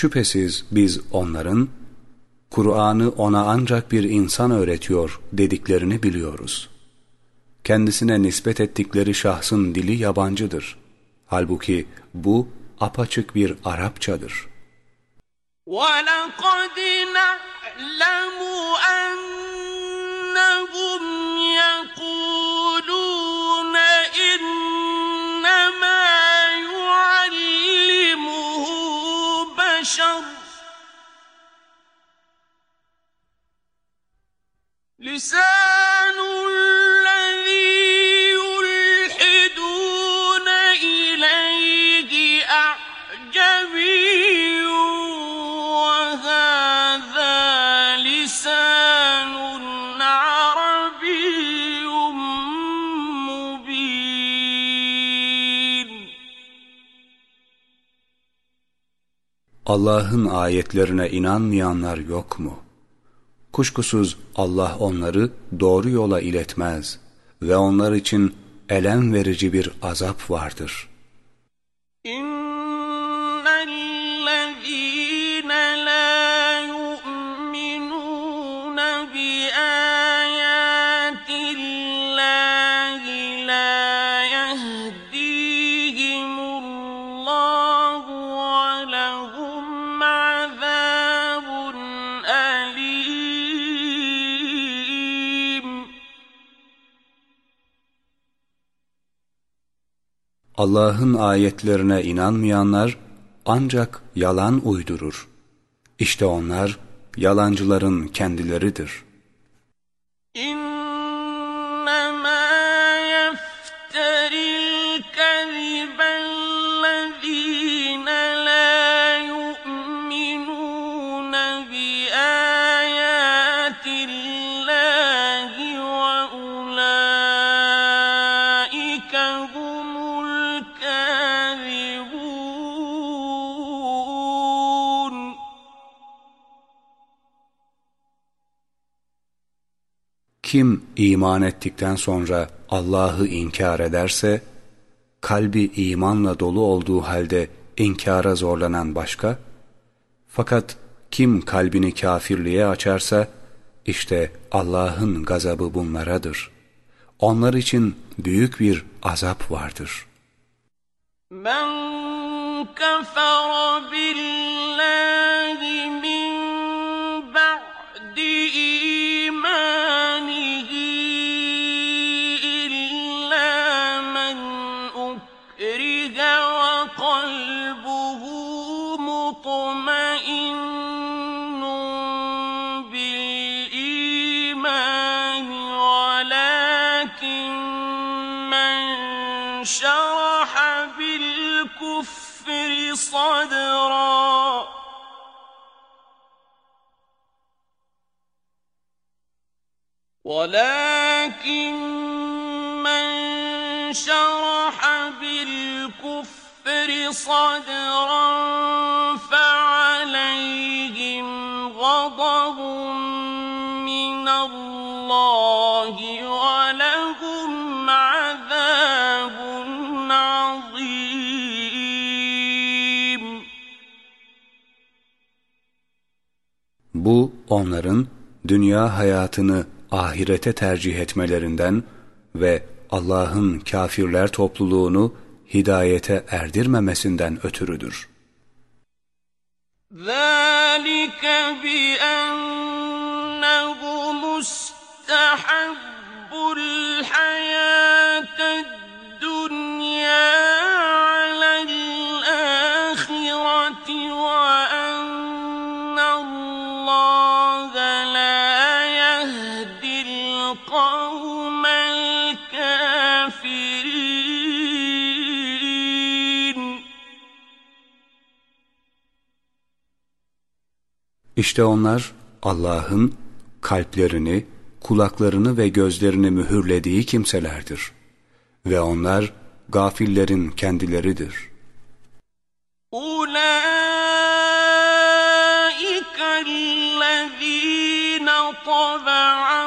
şüphesiz biz onların Kur'an'ı ona ancak bir insan öğretiyor dediklerini biliyoruz. Kendisine nispet ettikleri şahsın dili yabancıdır. Halbuki bu apaçık bir Arapçadır. وَلَقَدْ نَعْلَمُ أَنَّهُمْ يَقُولُونَ إِنَّمَا يُعَلِّمُهُ بَشَرٌ لِسَانُ Allah'ın ayetlerine inanmayanlar yok mu? Kuşkusuz Allah onları doğru yola iletmez ve onlar için elem verici bir azap vardır. إِنَّ Allah'ın ayetlerine inanmayanlar ancak yalan uydurur. İşte onlar yalancıların kendileridir. İn Kim iman ettikten sonra Allah'ı inkar ederse, kalbi imanla dolu olduğu halde inkara zorlanan başka, fakat kim kalbini kafirliğe açarsa, işte Allah'ın gazabı bunlaradır. Onlar için büyük bir azap vardır. Men kefere bil ولكن من شرح بالكفر صدرا فعليهم غضب من الله ولهم عذاب عظيم Bu onların dünya hayatını ahirete tercih etmelerinden ve Allah'ın kafirler topluluğunu hidayete erdirmemesinden ötürüdür. ذلك بأنه مستحب الحياة الدنيا İşte onlar Allah'ın kalplerini, kulaklarını ve gözlerini mühürlediği kimselerdir. Ve onlar gafillerin kendileridir. Ulaikallezine taba'a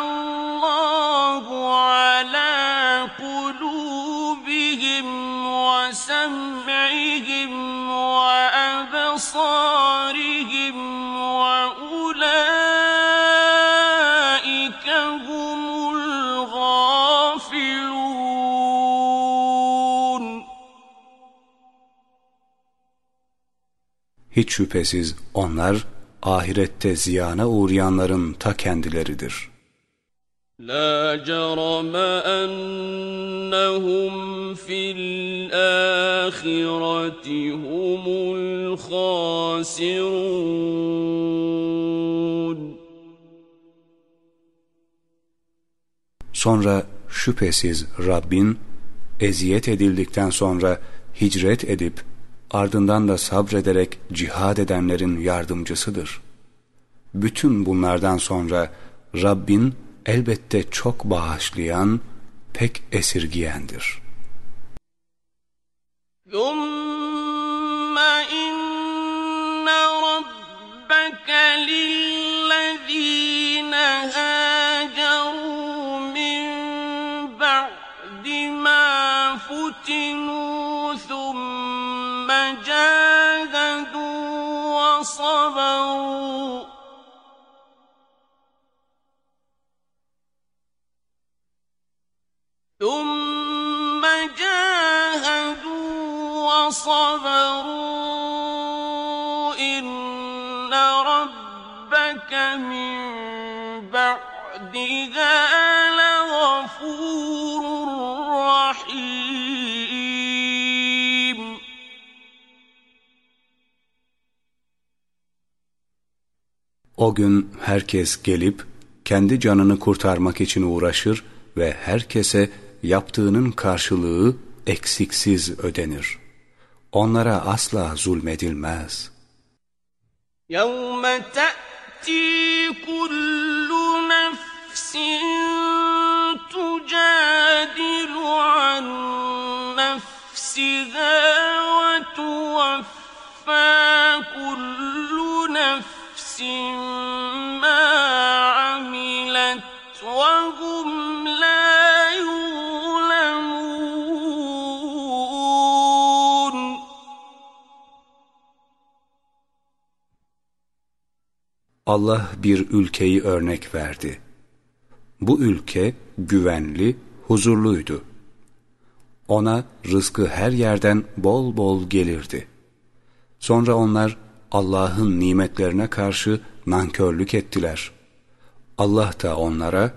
Hiç şüphesiz onlar ahirette ziyana uğrayanların ta kendileridir. La cerme ennehum fil ahireti humul khasirun. Sonra şüphesiz Rabbin eziyet edildikten sonra hicret edip ardından da sabrederek cihad edenlerin yardımcısıdır. Bütün bunlardan sonra Rabbin elbette çok bağışlayan, pek esirgiyendir. ثُمَّ إِنَّ رَبَّكَ لِلَّذِينَ هَاجَرُوا مِن بَعْدِ مَا فُتِنُوا وَصَبَرُوا ثم جاهدوا وصبروا. إن ربك من بعدها O gün herkes gelip kendi canını kurtarmak için uğraşır ve herkese yaptığının karşılığı eksiksiz ödenir. Onlara asla zulmedilmez. يَوْمَ تَأْتِي كُلُّ نَفْسٍ تُجَادِلُ عَن نَّفْسِهَا وَتُوَفَّىٰ Allah bir ülkeyi örnek verdi. Bu ülke güvenli, huzurluydu. Ona rızkı her yerden bol bol gelirdi. Sonra onlar Allah'ın nimetlerine karşı nankörlük ettiler. Allah da onlara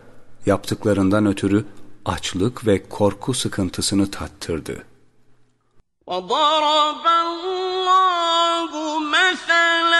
yaptıklarından ötürü açlık ve korku sıkıntısını tattırdı. وضرب الله مثلا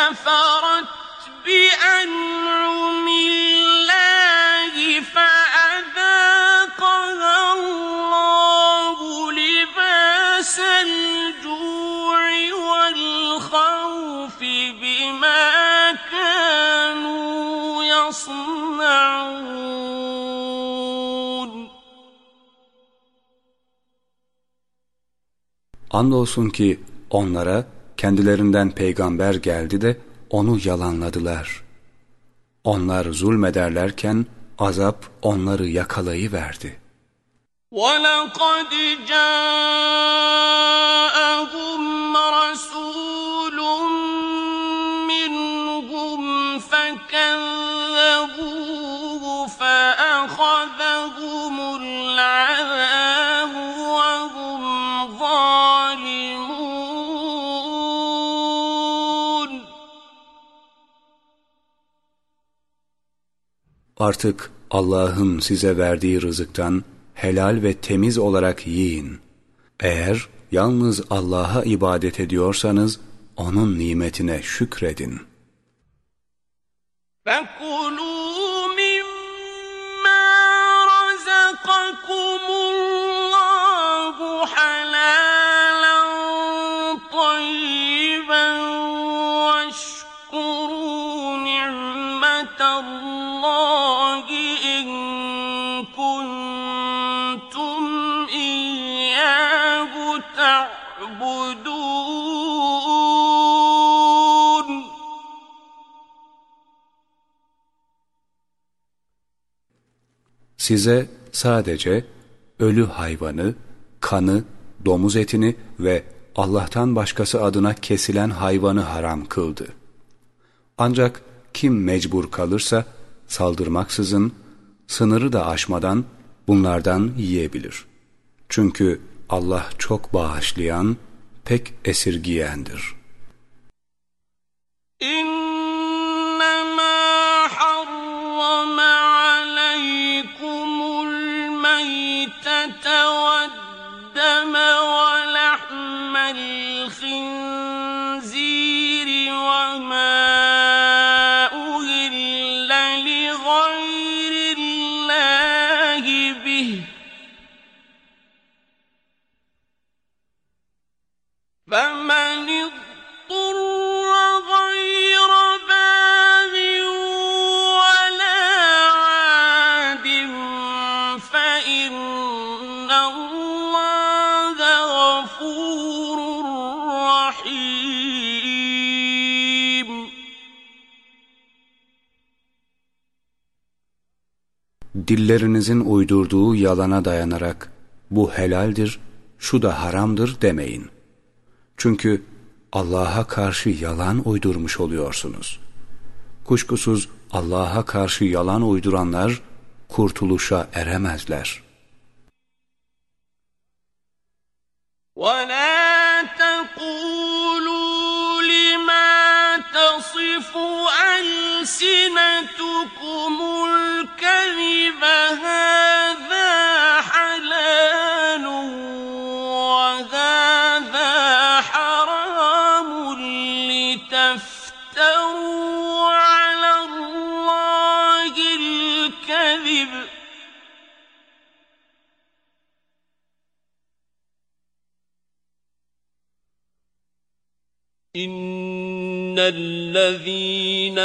فكفرت بأنعم الله فأذاقها الله لباس الجوع والخوف بما كانوا يصنعون. Andolsun ki onlara kendilerinden peygamber geldi de onu yalanladılar. Onlar zulmederlerken azap onları yakalayıverdi. ولقد جاءهم Artık Allah'ın size verdiği rızıktan helal ve temiz olarak yiyin. Eğer yalnız Allah'a ibadet ediyorsanız onun nimetine şükredin. فكلوا size sadece ölü hayvanı, kanı, domuz etini ve Allah'tan başkası adına kesilen hayvanı haram kıldı. Ancak kim mecbur kalırsa saldırmaksızın, sınırı da aşmadan bunlardan yiyebilir. Çünkü Allah çok bağışlayan, pek esirgiyendir. İn والدم ولحم الخنزير وما أهل لغير الله به. فمن Dillerinizin uydurduğu yalana dayanarak bu helaldir, şu da haramdır demeyin. Çünkü Allah'a karşı yalan uydurmuş oluyorsunuz. Kuşkusuz Allah'a karşı yalan uyduranlar kurtuluşa eremezler. ولا تقولوا لما تصف ألسنتكم الذين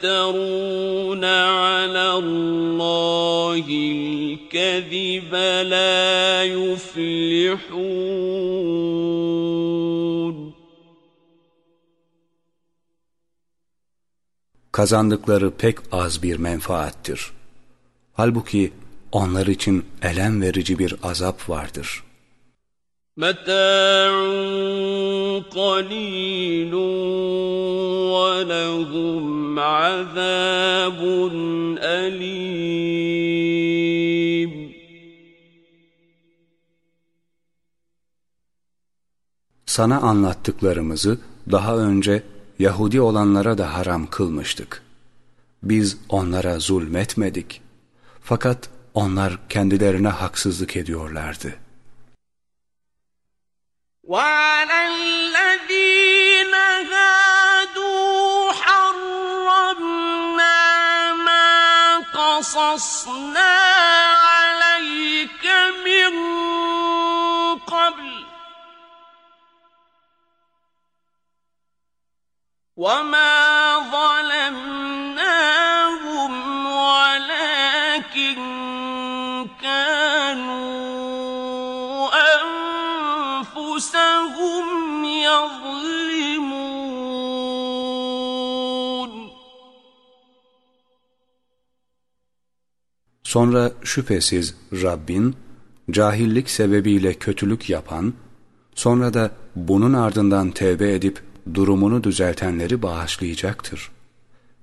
يفترون على الله الكذب لا يفلحون Kazandıkları pek az bir menfaattir. Halbuki onlar için elem verici bir azap vardır.'' متاع قليل ولهم عذاب أليم Sana anlattıklarımızı daha önce Yahudi olanlara da haram kılmıştık. Biz onlara zulmetmedik. Fakat onlar kendilerine haksızlık ediyorlardı. وعلى الذين هادوا حرمنا ما قصصنا عليك من قبل. وما ظلمناهم Sonra şüphesiz Rabbin cahillik sebebiyle kötülük yapan, sonra da bunun ardından tevbe edip durumunu düzeltenleri bağışlayacaktır.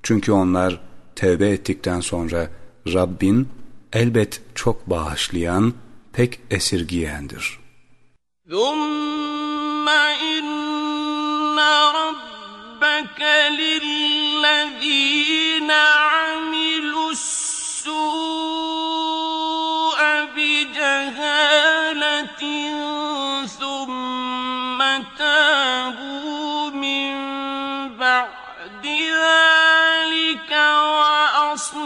Çünkü onlar tevbe ettikten sonra Rabbin elbet çok bağışlayan, pek esirgiyendir. ثم إن ربك للذين عملوا السوء بجهالة ثم تابوا من بعد ذلك وأصلحوا.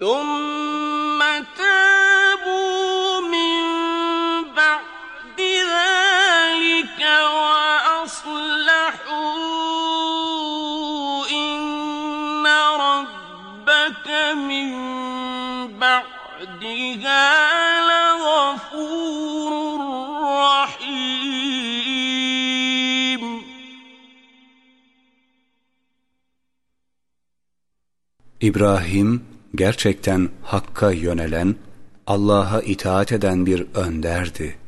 ثم تابوا من İbrahim gerçekten Hakk'a yönelen, Allah'a itaat eden bir önderdi.''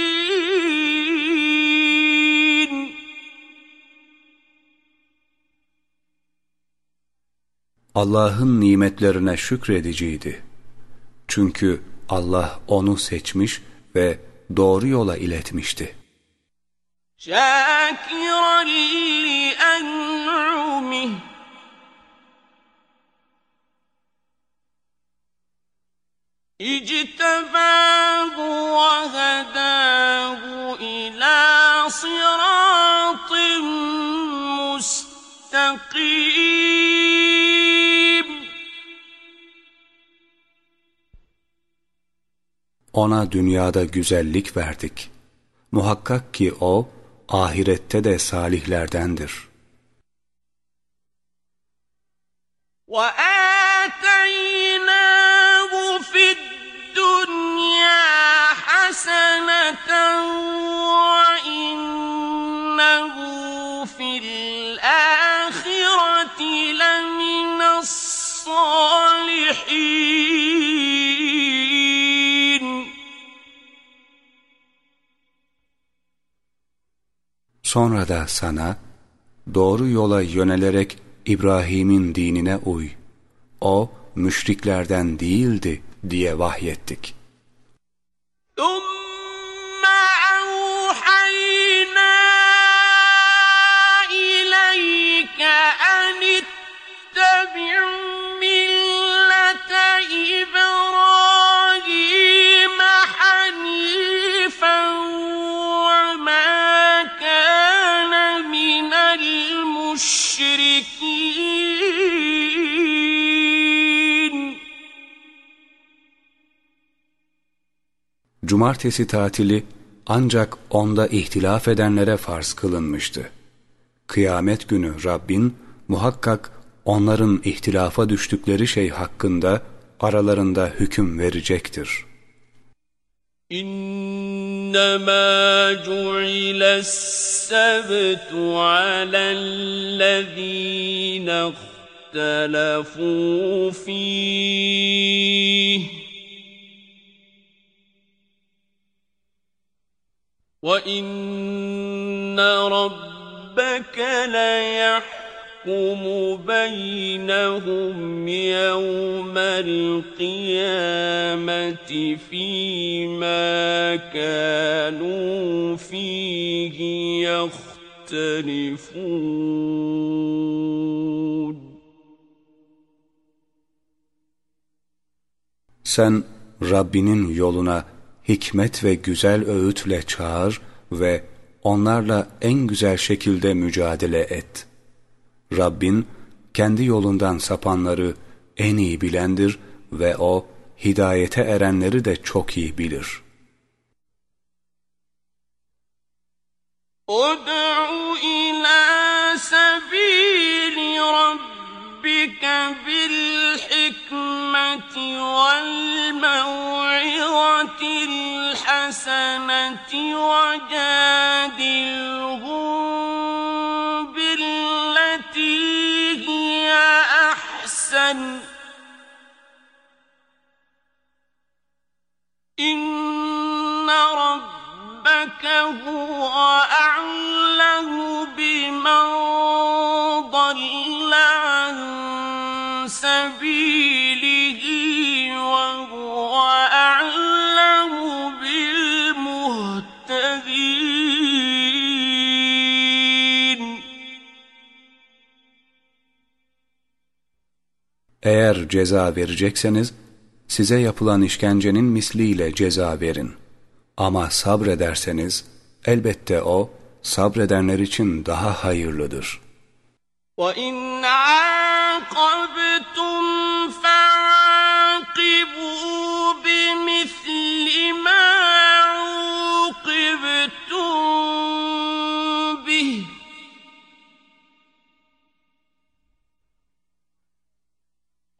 Allah'ın nimetlerine şükrediciydi. Çünkü Allah onu seçmiş ve doğru yola iletmişti. شَاكِرًا لِأَنْعُمِهِ اجتباه وهداه إلى صراط مستقيم Ona dünyada güzellik verdik. Muhakkak ki o, ahirette de salihlerdendir. وَآتَيْنَاهُ Sonra da sana doğru yola yönelerek İbrahim'in dinine uy. O müşriklerden değildi diye vahyettik. Cumartesi tatili ancak onda ihtilaf edenlere farz kılınmıştı. Kıyamet günü Rabbin muhakkak onların ihtilafa düştükleri şey hakkında aralarında hüküm verecektir. İnnemâ ju'iles-sebtu alellezîne ihtelefû fîh وَإِنَّ رَبَّكَ لَيَحْكُمُ بَيْنَهُمْ يَوْمَ الْقِيَامَةِ فِيمَا كَانُوا فِيهِ يَخْتَلِفُونَ Sen Rabbinin yoluna hikmet ve güzel öğütle çağır ve onlarla en güzel şekilde mücadele et. Rabbin kendi yolundan sapanları en iyi bilendir ve O hidayete erenleri de çok iyi bilir. Sabili rabbike bil vel mev'izati الحسنة وجادلهم بالتي هي أحسن. إن ربك هو أعلم بمن ضل Eğer ceza verecekseniz, size yapılan işkencenin misliyle ceza verin. Ama sabrederseniz, elbette o, sabredenler için daha hayırlıdır. وَاِنْ عَاقَبْتُمْ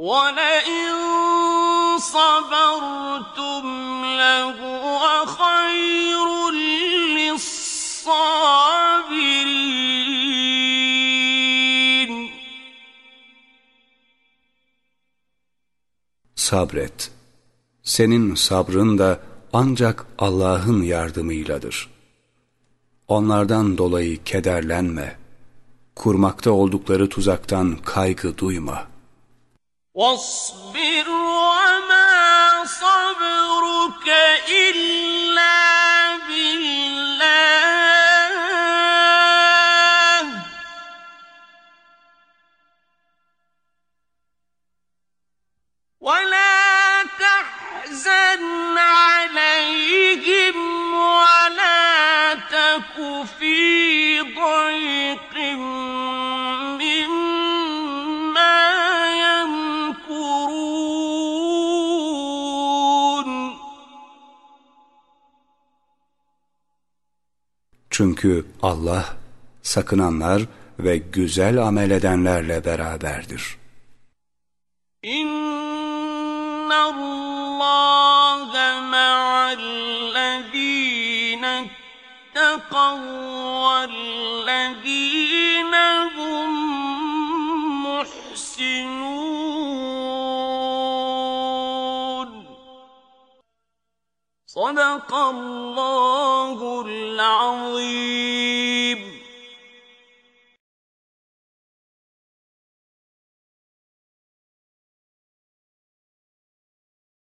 وَلَئِن صَبَرْتُمْ لَهُوَ خَيْرٌ لِلصَّابِرِينَ Sabret. Senin sabrın da ancak Allah'ın yardımıyladır. Onlardan dolayı kederlenme. Kurmakta oldukları tuzaktan kaygı duyma. وَاصْبِرْ وَمَا صَبْرُكَ إِلَّا بِاللَّهِ. وَلَا تَحْزَنْ عَلَيْهِمْ Çünkü Allah sakınanlar ve güzel amel edenlerle beraberdir. İnna Allaha ma'allezine ittekav vellezine hum muhsinun صدق الله العظيم.